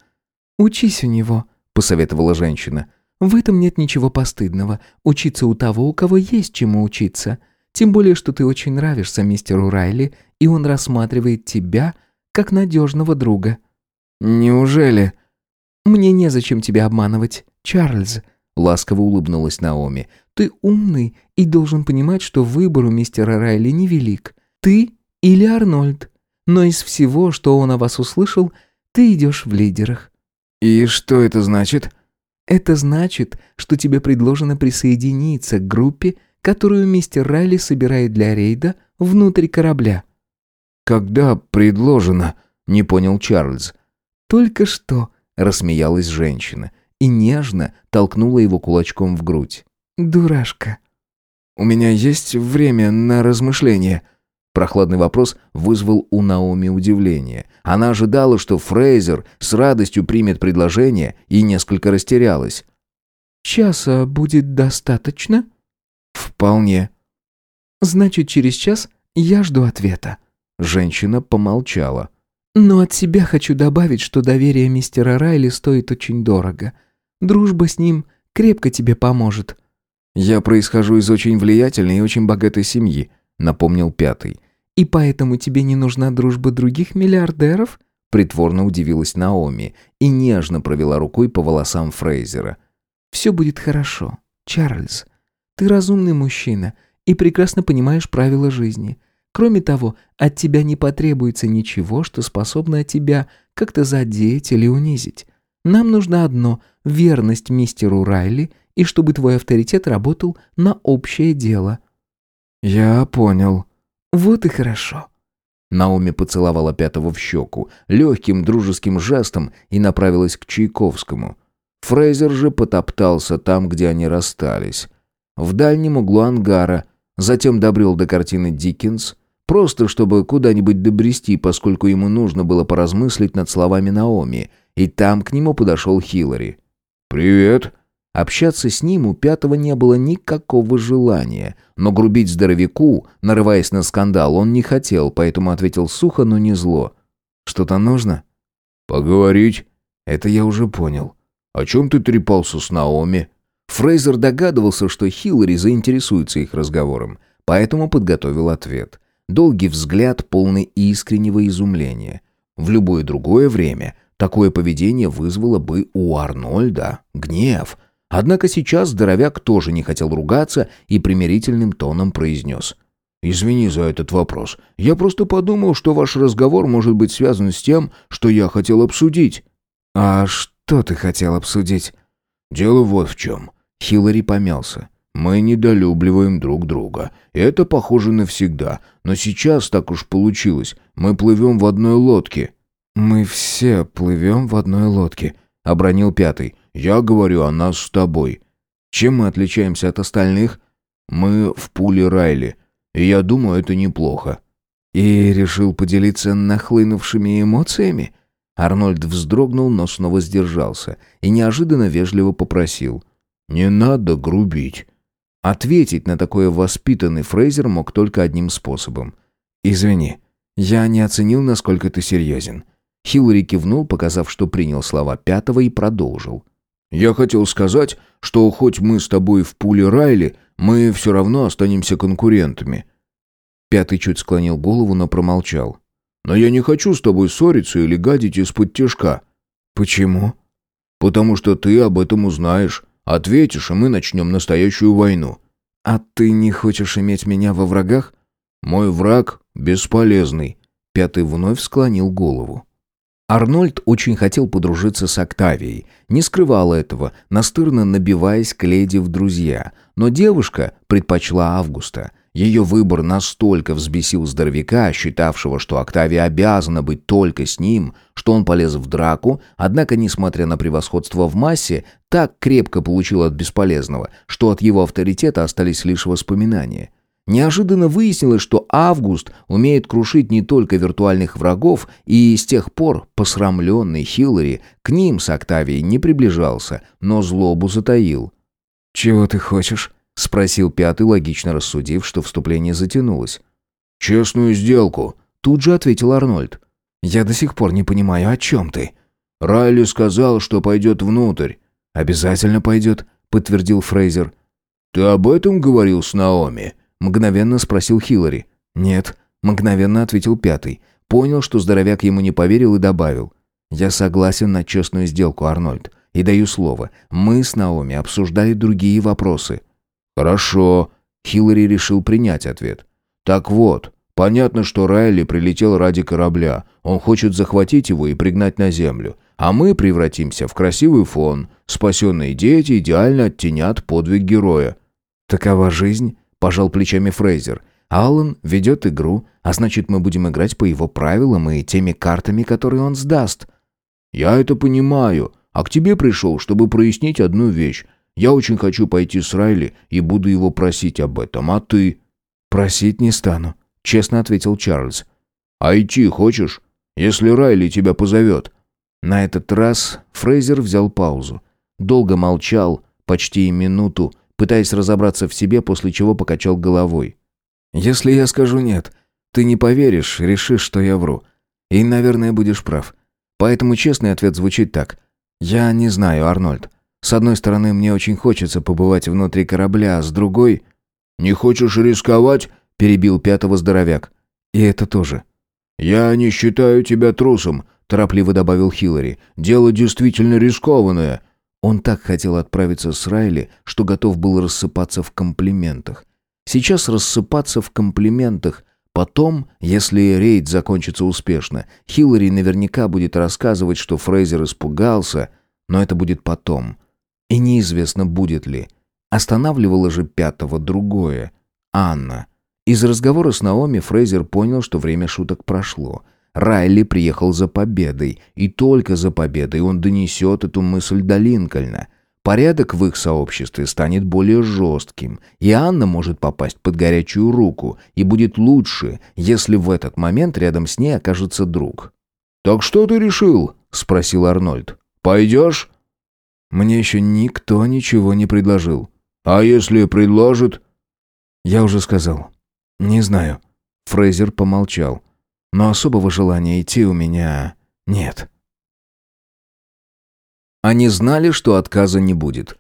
«Учись у него», — посоветовала женщина. «В этом нет ничего постыдного. Учиться у того, у кого есть чему учиться. Тем более, что ты очень нравишься мистеру Райли, и он рассматривает тебя как надежного друга». «Неужели?» «Мне незачем тебя обманывать, Чарльз», — ласково улыбнулась Наоми. «Ты умный и должен понимать, что выбор у мистера Райли невелик. Ты или Арнольд. Но из всего, что он о вас услышал, ты идешь в лидерах». «И что это значит?» «Это значит, что тебе предложено присоединиться к группе, которую мистер Райли собирает для рейда внутрь корабля». «Когда предложено?» — не понял Чарльз. «Только что», — рассмеялась женщина и нежно толкнула его кулачком в грудь. «Дурашка». «У меня есть время на размышление». Прохладный вопрос вызвал у Наоми удивление. Она ожидала, что Фрейзер с радостью примет предложение и несколько растерялась. «Часа будет достаточно?» «Вполне». «Значит, через час я жду ответа». Женщина помолчала. «Но от себя хочу добавить, что доверие мистера Райли стоит очень дорого. Дружба с ним крепко тебе поможет». «Я происхожу из очень влиятельной и очень богатой семьи», — напомнил пятый. «И поэтому тебе не нужна дружба других миллиардеров?» Притворно удивилась Наоми и нежно провела рукой по волосам Фрейзера. «Все будет хорошо, Чарльз. Ты разумный мужчина и прекрасно понимаешь правила жизни. Кроме того, от тебя не потребуется ничего, что способно тебя как-то задеть или унизить. Нам нужно одно — верность мистеру Райли и чтобы твой авторитет работал на общее дело». «Я понял». «Вот и хорошо». Наоми поцеловала Пятого в щеку, легким дружеским жестом и направилась к Чайковскому. Фрейзер же потоптался там, где они расстались в дальнем углу ангара, затем добрел до картины Диккенс, просто чтобы куда-нибудь добрести, поскольку ему нужно было поразмыслить над словами Наоми, и там к нему подошел Хиллари. «Привет!» Общаться с ним у пятого не было никакого желания, но грубить здоровяку, нарываясь на скандал, он не хотел, поэтому ответил сухо, но не зло. «Что-то нужно?» «Поговорить?» «Это я уже понял. О чем ты трепался с Наоми?» Фрейзер догадывался, что Хиллари заинтересуется их разговором, поэтому подготовил ответ. Долгий взгляд, полный искреннего изумления. В любое другое время такое поведение вызвало бы у Арнольда гнев. Однако сейчас здоровяк тоже не хотел ругаться и примирительным тоном произнес. «Извини за этот вопрос. Я просто подумал, что ваш разговор может быть связан с тем, что я хотел обсудить». «А что ты хотел обсудить?» «Дело вот в чем». Хиллари помялся. Мы недолюбливаем друг друга. Это похоже навсегда. Но сейчас так уж получилось. Мы плывем в одной лодке». «Мы все плывем в одной лодке», — обронил пятый. «Я говорю о нас с тобой. Чем мы отличаемся от остальных?» «Мы в пуле Райли. И я думаю, это неплохо». «И решил поделиться нахлынувшими эмоциями?» Арнольд вздрогнул, но снова сдержался и неожиданно вежливо попросил. «Не надо грубить. Ответить на такое воспитанный Фрейзер мог только одним способом. «Извини, я не оценил, насколько ты серьезен». Хиллари кивнул, показав, что принял слова пятого, и продолжил. «Я хотел сказать, что хоть мы с тобой в пуле Райли, мы все равно останемся конкурентами». Пятый чуть склонил голову, но промолчал. «Но я не хочу с тобой ссориться или гадить из-под тяжка». «Почему?» «Потому что ты об этом узнаешь. Ответишь, и мы начнем настоящую войну». «А ты не хочешь иметь меня во врагах?» «Мой враг бесполезный». Пятый вновь склонил голову. Арнольд очень хотел подружиться с Октавией, не скрывал этого, настырно набиваясь к леди в друзья, но девушка предпочла Августа. Ее выбор настолько взбесил здоровяка, считавшего, что Октавия обязана быть только с ним, что он полез в драку, однако, несмотря на превосходство в массе, так крепко получил от бесполезного, что от его авторитета остались лишь воспоминания. Неожиданно выяснилось, что Август умеет крушить не только виртуальных врагов, и с тех пор посрамленный Хиллари к ним с Октавией не приближался, но злобу затаил. «Чего ты хочешь?» — спросил пятый, логично рассудив, что вступление затянулось. «Честную сделку», — тут же ответил Арнольд. «Я до сих пор не понимаю, о чем ты?» «Райли сказал, что пойдет внутрь». «Обязательно пойдет», — подтвердил Фрейзер. «Ты об этом говорил с Наоми?» — мгновенно спросил Хиллари. «Нет», — мгновенно ответил пятый. Понял, что здоровяк ему не поверил и добавил. «Я согласен на честную сделку, Арнольд. И даю слово, мы с Наоми обсуждали другие вопросы». «Хорошо», — Хиллари решил принять ответ. «Так вот, понятно, что Райли прилетел ради корабля. Он хочет захватить его и пригнать на землю. А мы превратимся в красивый фон. Спасенные дети идеально оттенят подвиг героя». «Такова жизнь», — пожал плечами Фрейзер. «Аллан ведет игру, а значит, мы будем играть по его правилам и теми картами, которые он сдаст». «Я это понимаю, а к тебе пришел, чтобы прояснить одну вещь. Я очень хочу пойти с Райли и буду его просить об этом, а ты...» «Просить не стану», — честно ответил Чарльз. «А идти хочешь, если Райли тебя позовет?» На этот раз Фрейзер взял паузу. Долго молчал, почти минуту, пытаясь разобраться в себе, после чего покачал головой. «Если я скажу «нет», ты не поверишь, решишь, что я вру. И, наверное, будешь прав. Поэтому честный ответ звучит так. Я не знаю, Арнольд. С одной стороны, мне очень хочется побывать внутри корабля, а с другой... «Не хочешь рисковать?» – перебил пятого здоровяк. «И это тоже». «Я не считаю тебя трусом», – торопливо добавил Хиллари. «Дело действительно рискованное». Он так хотел отправиться с Райли, что готов был рассыпаться в комплиментах. Сейчас рассыпаться в комплиментах. Потом, если рейд закончится успешно, Хиллари наверняка будет рассказывать, что Фрейзер испугался, но это будет потом. И неизвестно, будет ли. Останавливало же пятого другое. Анна. Из разговора с Наоми Фрейзер понял, что время шуток прошло. Райли приехал за победой, и только за победой он донесет эту мысль до Линкольна. Порядок в их сообществе станет более жестким, и Анна может попасть под горячую руку, и будет лучше, если в этот момент рядом с ней окажется друг. «Так что ты решил?» — спросил Арнольд. «Пойдешь?» Мне еще никто ничего не предложил. А если предложит? Я уже сказал. Не знаю. Фрейзер помолчал. Но особого желания идти у меня нет. Они знали, что отказа не будет.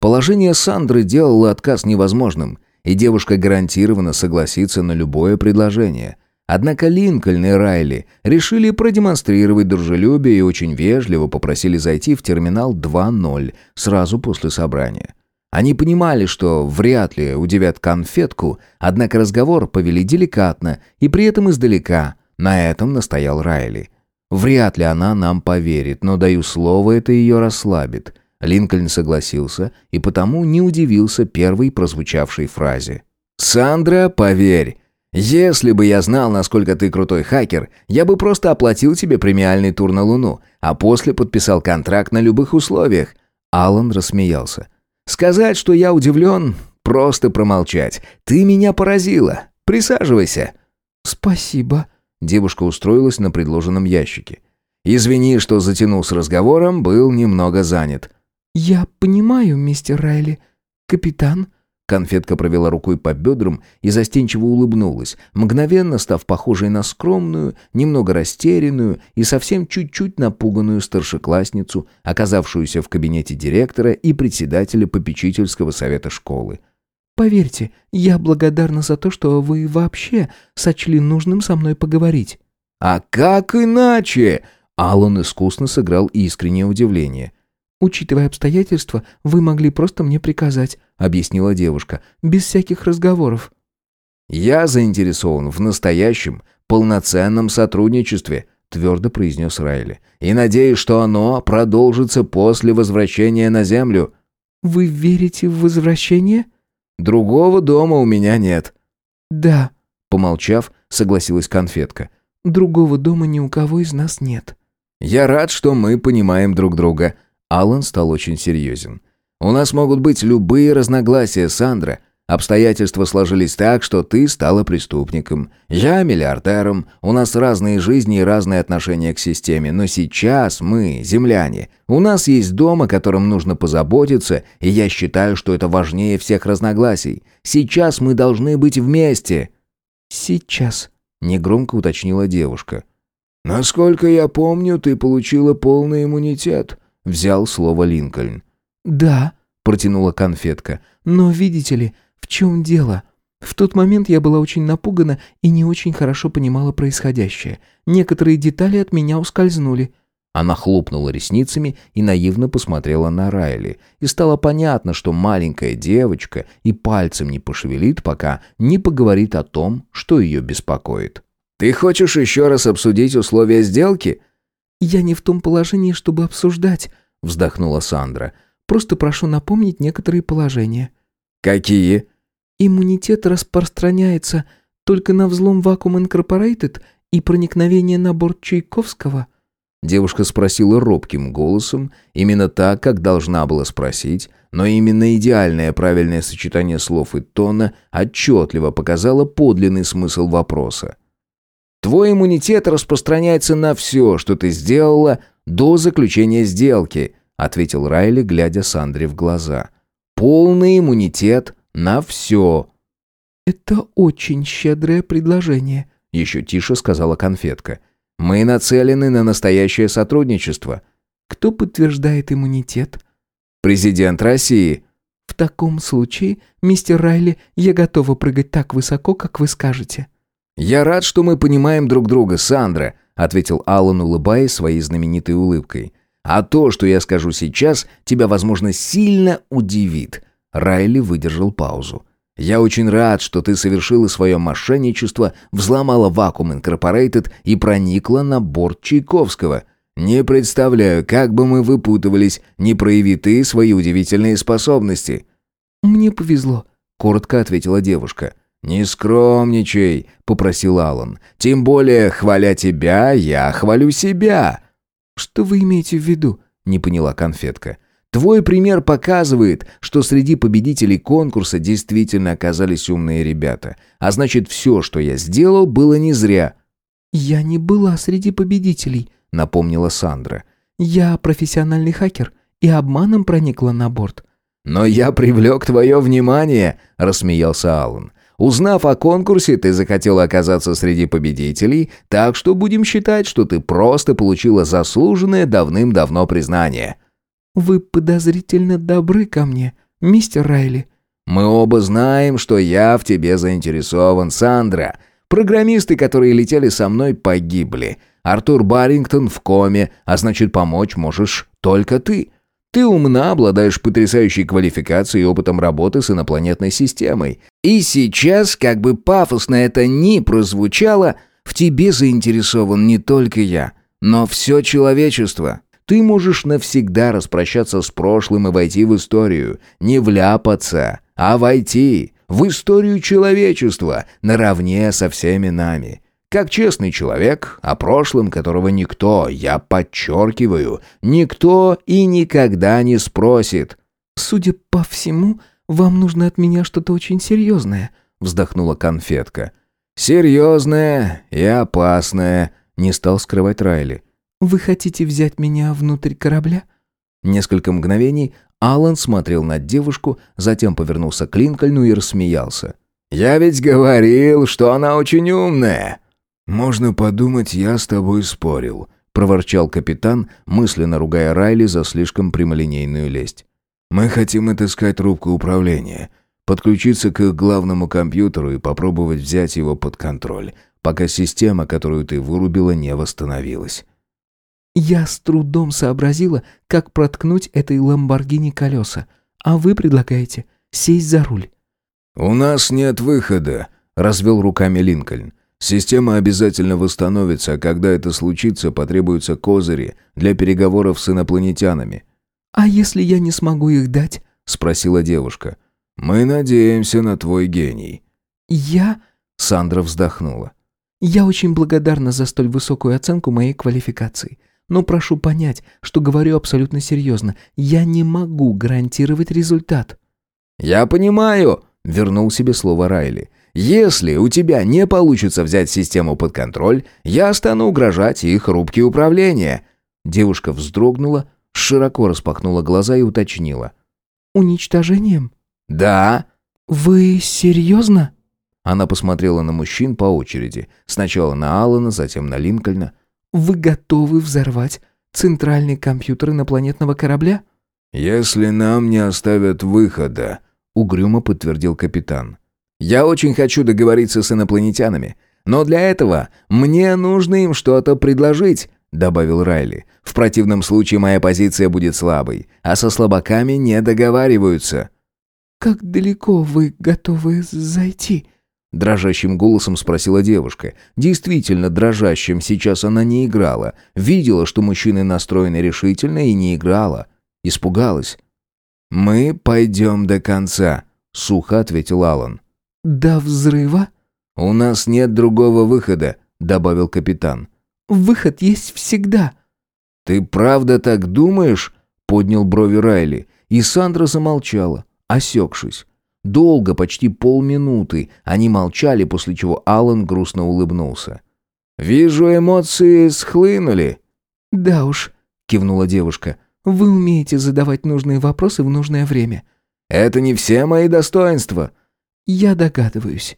Положение Сандры делало отказ невозможным. и девушка гарантированно согласится на любое предложение. Однако Линкольн и Райли решили продемонстрировать дружелюбие и очень вежливо попросили зайти в терминал 2.0 сразу после собрания. Они понимали, что вряд ли удивят конфетку, однако разговор повели деликатно и при этом издалека. На этом настоял Райли. Вряд ли она нам поверит, но даю слово, это ее расслабит. Линкольн согласился и потому не удивился первой прозвучавшей фразе. «Сандра, поверь, если бы я знал, насколько ты крутой хакер, я бы просто оплатил тебе премиальный тур на Луну, а после подписал контракт на любых условиях. Алан рассмеялся. Сказать, что я удивлен, просто промолчать. Ты меня поразила. Присаживайся. Спасибо. Девушка устроилась на предложенном ящике. Извини, что затянул с разговором, был немного занят. Я понимаю, мистер Райли. Капитан, Конфетка провела рукой по бедрам и застенчиво улыбнулась, мгновенно став похожей на скромную, немного растерянную и совсем чуть-чуть напуганную старшеклассницу, оказавшуюся в кабинете директора и председателя попечительского совета школы. «Поверьте, я благодарна за то, что вы вообще сочли нужным со мной поговорить». «А как иначе?» Аллан искусно сыграл искреннее удивление – «Учитывая обстоятельства, вы могли просто мне приказать», — объяснила девушка, «без всяких разговоров». «Я заинтересован в настоящем, полноценном сотрудничестве», — твердо произнес Райли. «И надеюсь, что оно продолжится после возвращения на Землю». «Вы верите в возвращение?» «Другого дома у меня нет». «Да», — помолчав, согласилась конфетка. «Другого дома ни у кого из нас нет». «Я рад, что мы понимаем друг друга», Алан стал очень серьезен. «У нас могут быть любые разногласия, Сандра. Обстоятельства сложились так, что ты стала преступником. Я миллиардером. У нас разные жизни и разные отношения к системе. Но сейчас мы, земляне, у нас есть дом, о котором нужно позаботиться, и я считаю, что это важнее всех разногласий. Сейчас мы должны быть вместе». «Сейчас», — негромко уточнила девушка. «Насколько я помню, ты получила полный иммунитет», Взял слово Линкольн. «Да», — протянула конфетка. «Но видите ли, в чем дело? В тот момент я была очень напугана и не очень хорошо понимала происходящее. Некоторые детали от меня ускользнули». Она хлопнула ресницами и наивно посмотрела на Райли. И стало понятно, что маленькая девочка и пальцем не пошевелит, пока не поговорит о том, что ее беспокоит. «Ты хочешь еще раз обсудить условия сделки?» «Я не в том положении, чтобы обсуждать», — вздохнула Сандра. «Просто прошу напомнить некоторые положения». «Какие?» «Иммунитет распространяется только на взлом Vacuum Incorporated и проникновение на борт Чайковского». Девушка спросила робким голосом, именно так, как должна была спросить, но именно идеальное правильное сочетание слов и тона отчетливо показало подлинный смысл вопроса. Твой иммунитет распространяется на все, что ты сделала до заключения сделки», ответил Райли, глядя Сандре в глаза. «Полный иммунитет на все». «Это очень щедрое предложение», еще тише сказала конфетка. «Мы нацелены на настоящее сотрудничество». «Кто подтверждает иммунитет?» «Президент России». «В таком случае, мистер Райли, я готова прыгать так высоко, как вы скажете». «Я рад, что мы понимаем друг друга, Сандра», ответил Аллан, улыбаясь своей знаменитой улыбкой. «А то, что я скажу сейчас, тебя, возможно, сильно удивит». Райли выдержал паузу. «Я очень рад, что ты совершила свое мошенничество, взломала Vacuum Инкорпорейтед и проникла на борт Чайковского. Не представляю, как бы мы выпутывались, не прояви ты свои удивительные способности». «Мне повезло», — коротко ответила девушка. «Не скромничай», — попросил Алан. «Тем более, хваля тебя, я хвалю себя». «Что вы имеете в виду?» — не поняла конфетка. «Твой пример показывает, что среди победителей конкурса действительно оказались умные ребята. А значит, все, что я сделал, было не зря». «Я не была среди победителей», — напомнила Сандра. «Я профессиональный хакер и обманом проникла на борт». «Но я привлек твое внимание», — рассмеялся Алан. Узнав о конкурсе, ты захотела оказаться среди победителей, так что будем считать, что ты просто получила заслуженное давным-давно признание». «Вы подозрительно добры ко мне, мистер Райли». Мы оба знаем, что я в тебе заинтересован, Сандра. Программисты, которые летели со мной, погибли. Артур Баррингтон в коме, а значит, помочь можешь только ты. Ты умна, обладаешь потрясающей квалификацией и опытом работы с инопланетной системой. И сейчас, как бы пафосно это ни прозвучало, в тебе заинтересован не только я, но все человечество. Ты можешь навсегда распрощаться с прошлым и войти в историю. Не вляпаться, а войти в историю человечества наравне со всеми нами. Как честный человек, о прошлом которого никто, я подчеркиваю, никто и никогда не спросит. «Судя по всему, вам нужно от меня что-то очень серьезное», вздохнула конфетка. «Серьезное и опасное», не стал скрывать Райли. «Вы хотите взять меня внутрь корабля?» Несколько мгновений Алан смотрел на девушку, затем повернулся к Линкольну и рассмеялся. «Я ведь говорил, что она очень умная!» «Можно подумать, я с тобой спорил», — проворчал капитан, мысленно ругая Райли за слишком прямолинейную лесть. «Мы хотим отыскать рубку управления, подключиться к их главному компьютеру и попробовать взять его под контроль, пока система, которую ты вырубила, не восстановилась. Я с трудом сообразила, как проткнуть этой Ламборгини колеса. А вы предлагаете сесть за руль. «У нас нет выхода», — развел руками Линкольн. «Система обязательно восстановится, а когда это случится, потребуются козыри для переговоров с инопланетянами». «А если я не смогу их дать?» — спросила девушка. «Мы надеемся на твой гений». «Я...» — Сандра вздохнула. «Я очень благодарна за столь высокую оценку моей квалификации. Но прошу понять, что говорю абсолютно серьезно. Я не могу гарантировать результат». «Я понимаю», — вернул себе слово Райли. «Если у тебя не получится взять систему под контроль, я стану угрожать их рубке управления». Девушка вздрогнула, широко распахнула глаза и уточнила. «Уничтожением?» «Да». «Вы серьезно?» Она посмотрела на мужчин по очереди. Сначала на Алана, затем на Линкольна. Вы готовы взорвать центральный компьютер инопланетного корабля? Если нам не оставят выхода, угрюмо подтвердил капитан. Я очень хочу договориться с инопланетянами, но для этого мне нужно им что-то предложить, добавил Райли. В противном случае моя позиция будет слабой, а со слабаками не договариваются. Как далеко вы готовы зайти? Дрожащим голосом спросила девушка. Действительно дрожащим сейчас она не играла. Видела, что мужчины настроены решительно и не играла. Испугалась. «Мы пойдем до конца», — сухо ответил Алан. «До взрыва?» «У нас нет другого выхода», — добавил капитан. «Выход есть всегда». «Ты правда так думаешь?» — поднял брови Райли. И Сандра замолчала, осекшись. Долго, почти полминуты, они молчали, после чего Алан грустно улыбнулся. «Вижу, эмоции схлынули». «Да уж», — кивнула девушка, — «вы умеете задавать нужные вопросы в нужное время». «Это не все мои достоинства». «Я догадываюсь».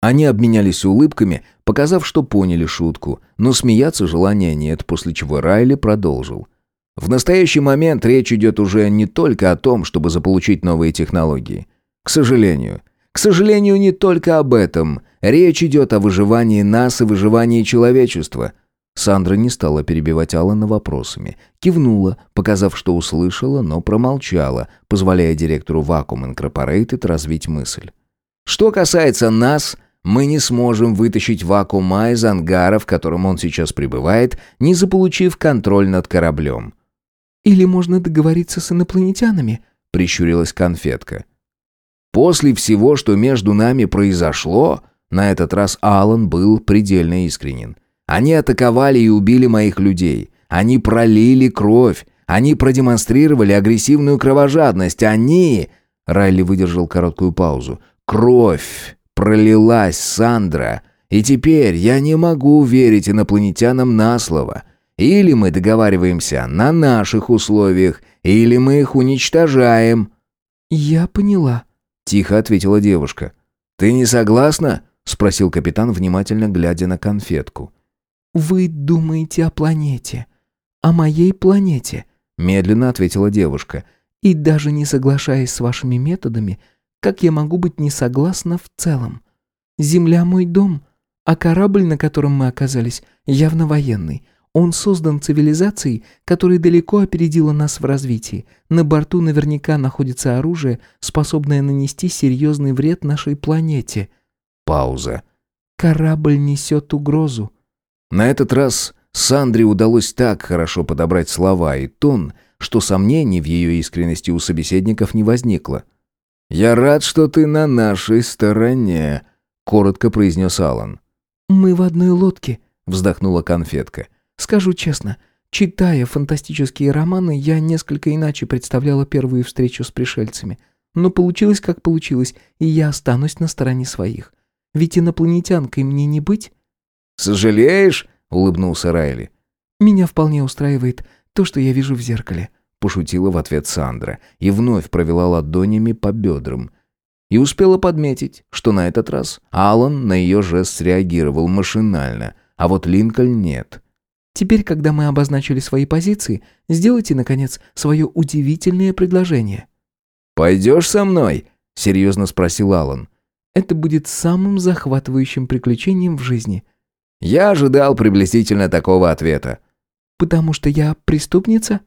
Они обменялись улыбками, показав, что поняли шутку, но смеяться желания нет, после чего Райли продолжил. В настоящий момент речь идет уже не только о том, чтобы заполучить новые технологии. К сожалению. К сожалению, не только об этом. Речь идет о выживании нас и выживании человечества. Сандра не стала перебивать Алана вопросами. Кивнула, показав, что услышала, но промолчала, позволяя директору Vacuum Incorporated развить мысль. Что касается нас, мы не сможем вытащить Вакуума из ангара, в котором он сейчас пребывает, не заполучив контроль над кораблем. «Или можно договориться с инопланетянами?» — прищурилась конфетка. После всего, что между нами произошло, на этот раз Алан был предельно искренен. Они атаковали и убили моих людей. Они пролили кровь. Они продемонстрировали агрессивную кровожадность. Они... Райли выдержал короткую паузу. Кровь пролилась, Сандра. И теперь я не могу верить инопланетянам на слово. Или мы договариваемся на наших условиях, или мы их уничтожаем. Я поняла, Тихо ответила девушка. «Ты не согласна?» Спросил капитан, внимательно глядя на конфетку. «Вы думаете о планете. О моей планете», медленно ответила девушка. «И даже не соглашаясь с вашими методами, Как я могу быть не согласна в целом? Земля мой дом, а корабль, на котором мы оказались, явно военный. Он создан цивилизацией, которая далеко опередила нас в развитии. На борту наверняка находится оружие, способное нанести серьезный вред нашей планете. Пауза. Корабль несет угрозу. На этот раз Сандре удалось так хорошо подобрать слова и тон, что сомнений в ее искренности у собеседников не возникло. «Я рад, что ты на нашей стороне», — коротко произнес Алан. «Мы в одной лодке», — вздохнула конфетка. Скажу честно, читая фантастические романы, я несколько иначе представляла первую встречу с пришельцами. Но получилось как получилось, и я останусь на стороне своих. Ведь инопланетянкой мне не быть. «Сожалеешь?» — улыбнулся Райли. «Меня вполне устраивает то, что я вижу в зеркале», — пошутила в ответ Сандра и вновь провела ладонями по бедрам. И успела подметить, что на этот раз Алан на ее жест среагировал машинально, а вот Линкольн нет. Теперь, когда мы обозначили свои позиции, сделайте, наконец, свое удивительное предложение». «Пойдешь со мной?» — серьезно спросил Алан. «Это будет самым захватывающим приключением в жизни». Я ожидал приблизительно такого ответа. «Потому что я преступница?»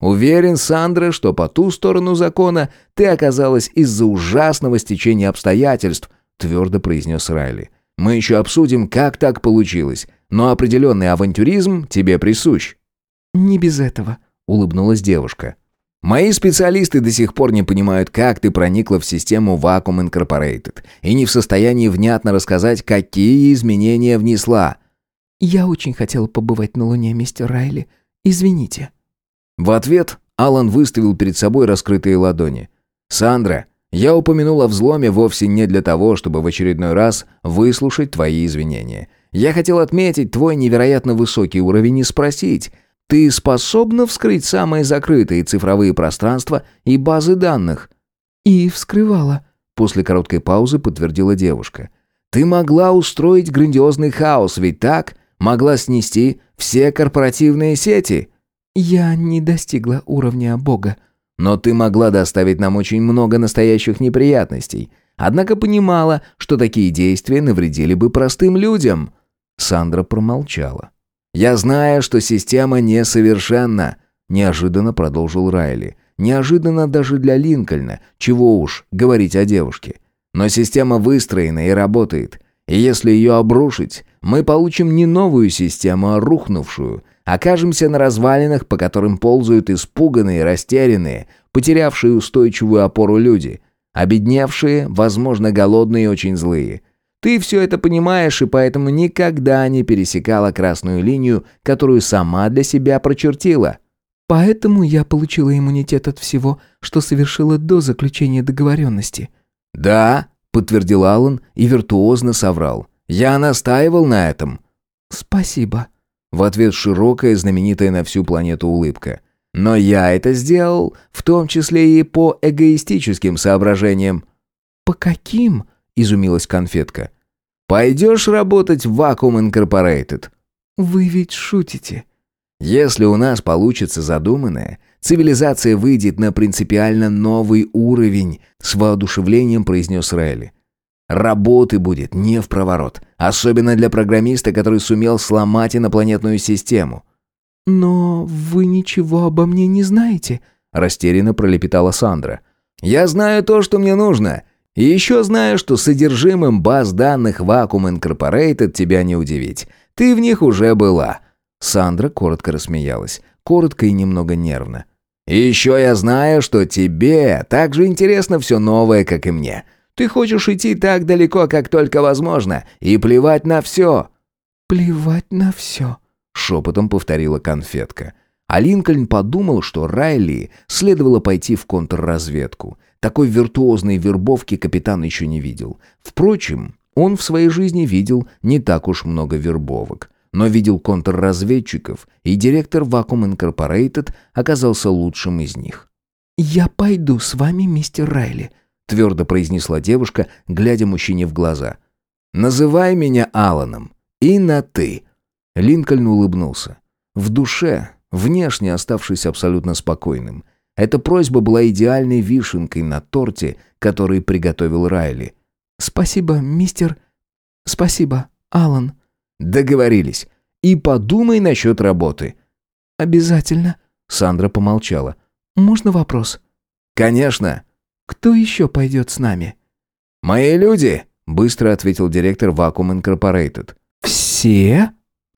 «Уверен, Сандра, что по ту сторону закона ты оказалась из-за ужасного стечения обстоятельств», твердо произнес Райли. «Мы еще обсудим, как так получилось но определенный авантюризм тебе присущ». «Не без этого», — улыбнулась девушка. «Мои специалисты до сих пор не понимают, как ты проникла в систему Vacuum Incorporated и не в состоянии внятно рассказать, какие изменения внесла». «Я очень хотела побывать на Луне, мистер Райли. Извините». В ответ Алан выставил перед собой раскрытые ладони. «Сандра, я упомянул о взломе вовсе не для того, чтобы в очередной раз выслушать твои извинения. Я хотел отметить твой невероятно высокий уровень и спросить, ты способна вскрыть самые закрытые цифровые пространства и базы данных? И вскрывала. После короткой паузы подтвердила девушка. Ты могла устроить грандиозный хаос, ведь так? Могла снести все корпоративные сети? Я не достигла уровня Бога. Но ты могла доставить нам очень много настоящих неприятностей. Однако понимала, что такие действия навредили бы простым людям. Сандра промолчала. «Я знаю, что система несовершенна», — неожиданно продолжил Райли. «Неожиданно даже для Линкольна, чего уж говорить о девушке. Но система выстроена и работает. И если ее обрушить, мы получим не новую систему, а рухнувшую. Окажемся на развалинах, по которым ползают испуганные, растерянные, потерявшие устойчивую опору люди. Обедневшие, возможно, голодные и очень злые. Ты все это понимаешь и поэтому никогда не пересекала красную линию, которую сама для себя прочертила. Поэтому я получила иммунитет от всего, что совершила до заключения договоренности. Да, подтвердил Аллан и виртуозно соврал. Я настаивал на этом. Спасибо. В ответ широкая, знаменитая на всю планету улыбка. Но я это сделал, в том числе и по эгоистическим соображениям. По каким? изумилась конфетка. Пойдешь работать в Vacuum Incorporated? Вы ведь шутите. Если у нас получится задуманное, цивилизация выйдет на принципиально новый уровень, с воодушевлением произнес Райли. Работы будет не в проворот, особенно для программиста, который сумел сломать инопланетную систему. Но вы ничего обо мне не знаете, растерянно пролепетала Сандра. Я знаю то, что мне нужно, и еще знаю, что содержимым баз данных Vacuum Incorporated тебя не удивить. Ты в них уже была». Сандра коротко рассмеялась. Коротко и немного нервно. «И еще я знаю, что тебе так же интересно все новое, как и мне. Ты хочешь идти так далеко, как только возможно, и плевать на все». «Плевать на все», — шепотом повторила конфетка. А Линкольн подумал, что Райли следовало пойти в контрразведку. Такой виртуозной вербовки капитан еще не видел. Впрочем, он в своей жизни видел не так уж много вербовок. Но видел контрразведчиков, и директор Vacuum Incorporated оказался лучшим из них. «Я пойду с вами, мистер Райли», — твердо произнесла девушка, глядя мужчине в глаза. «Называй меня Аланом. И на «ты». Линкольн улыбнулся. В душе, внешне оставшись абсолютно спокойным. Эта просьба была идеальной вишенкой на торте, который приготовил Райли. «Спасибо, мистер... Спасибо, Алан». «Договорились. И подумай насчет работы». «Обязательно». Сандра помолчала. «Можно вопрос?» «Конечно». «Кто еще пойдет с нами?» «Мои люди», — быстро ответил директор Vacuum Incorporated. «Все?»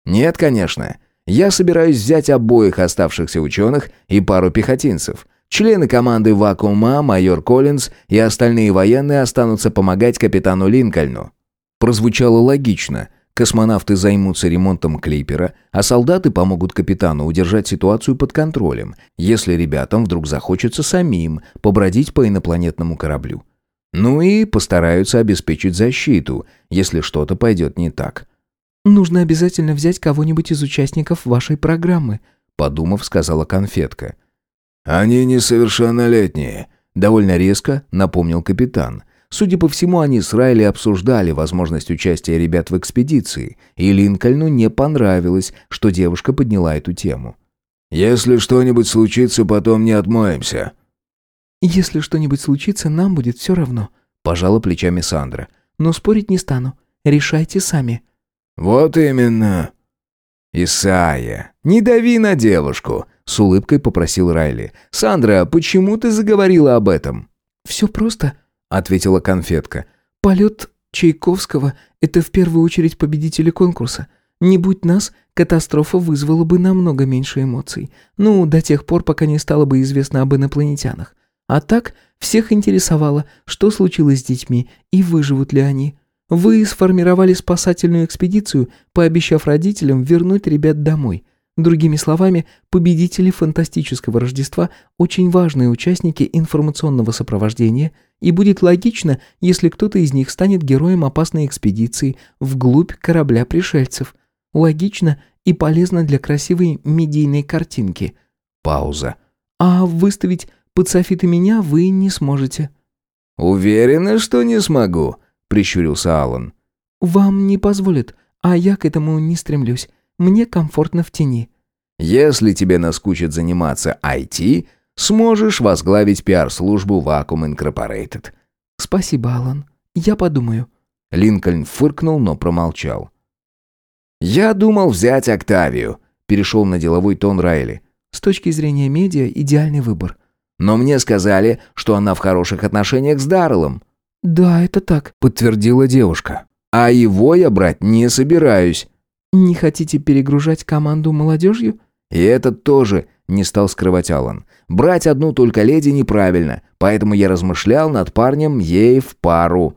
«Нет, конечно. Я собираюсь взять обоих оставшихся ученых и пару пехотинцев. Члены команды Вакуума, майор Коллинз и остальные военные останутся помогать капитану Линкольну». Прозвучало логично. Космонавты займутся ремонтом клипера, а солдаты помогут капитану удержать ситуацию под контролем, если ребятам вдруг захочется самим побродить по инопланетному кораблю. Ну и постараются обеспечить защиту, если что-то пойдет не так. «Нужно обязательно взять кого-нибудь из участников вашей программы», подумав, сказала конфетка. «Они несовершеннолетние», довольно резко напомнил капитан. Судя по всему, они с Райли обсуждали возможность участия ребят в экспедиции, и Линкольну не понравилось, что девушка подняла эту тему. «Если что-нибудь случится, потом не отмоемся». «Если что-нибудь случится, нам будет все равно», – пожала плечами Сандра. «Но спорить не стану. Решайте сами». «Вот именно». «Исайя, не дави на девушку», — с улыбкой попросил Райли. «Сандра, почему ты заговорила об этом?» «Все просто», — ответила конфетка. «Полет Чайковского — это в первую очередь победители конкурса. Не будь нас, катастрофа вызвала бы намного меньше эмоций. Ну, до тех пор, пока не стало бы известно об инопланетянах. А так, всех интересовало, что случилось с детьми и выживут ли они. Вы сформировали спасательную экспедицию, пообещав родителям вернуть ребят домой. Другими словами, победители фантастического Рождества – очень важные участники информационного сопровождения, и будет логично, если кто-то из них станет героем опасной экспедиции вглубь корабля пришельцев. Логично и полезно для красивой медийной картинки. Пауза. А выставить под софиты меня вы не сможете. «Уверена, что не смогу», — прищурился Алан. «Вам не позволят, а я к этому не стремлюсь. Мне комфортно в тени». «Если тебе наскучит заниматься IT, сможешь возглавить пиар-службу Vacuum Incorporated». «Спасибо, Алан. Я подумаю». Линкольн фыркнул, но промолчал. «Я думал взять Октавию», — перешел на деловой тон Райли. «С точки зрения медиа, идеальный выбор». «Но мне сказали, что она в хороших отношениях с Дарреллом». «Да, это так», — подтвердила девушка. «А его я брать не собираюсь». «Не хотите перегружать команду молодежью?» «И это тоже», — не стал скрывать Алан. «Брать одну только леди неправильно, поэтому я размышлял над парнем ей в пару».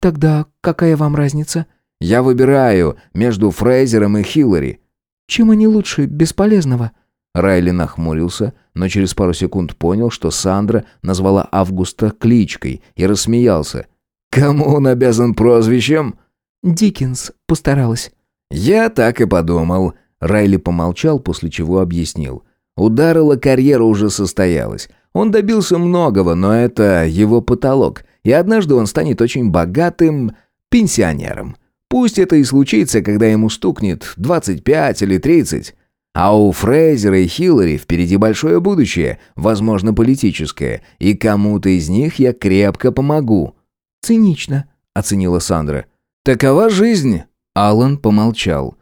«Тогда какая вам разница?» «Я выбираю между Фрейзером и Хиллари». «Чем они лучше бесполезного?» Райли нахмурился, но через пару секунд понял, что Сандра назвала Августа кличкой и рассмеялся. «Кому он обязан прозвищем?» «Диккенс постаралась». «Я так и подумал». Райли помолчал, после чего объяснил. У Даррелла карьера уже состоялась. Он добился многого, но это его потолок. И однажды он станет очень богатым пенсионером. Пусть это и случится, когда ему стукнет 25 или 30. А у Фрейзера и Хиллари впереди большое будущее, возможно, политическое, и кому-то из них я крепко помогу». «Цинично», — оценила Сандра. «Такова жизнь», — Алан помолчал.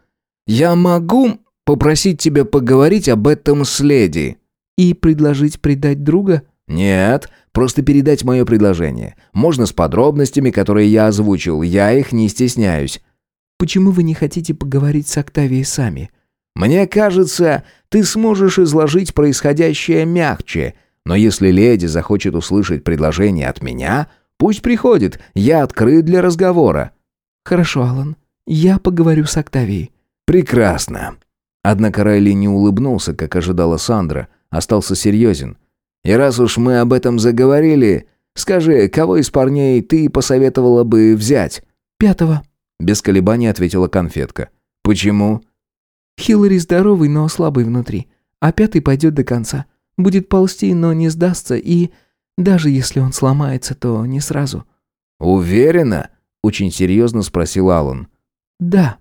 «Я могу попросить тебя поговорить об этом с леди?» «И предложить предать друга?» «Нет, просто передать мое предложение. Можно с подробностями, которые я озвучил, я их не стесняюсь». «Почему вы не хотите поговорить с Октавией сами?» Мне кажется, ты сможешь изложить происходящее мягче, но если леди захочет услышать предложение от меня, пусть приходит, я открыт для разговора». «Хорошо, Алан, я поговорю с Октавией». «Прекрасно». Однако Райли не улыбнулся, как ожидала Сандра, остался серьезен. «И раз уж мы об этом заговорили, скажи, кого из парней ты посоветовала бы взять?» «Пятого», — без колебаний ответила конфетка. «Почему?» Хиллари здоровый, но слабый внутри. А пятый пойдет до конца. Будет ползти, но не сдастся, и... Даже если он сломается, то не сразу». «Уверена?» — очень серьезно спросил Алан. «Да»,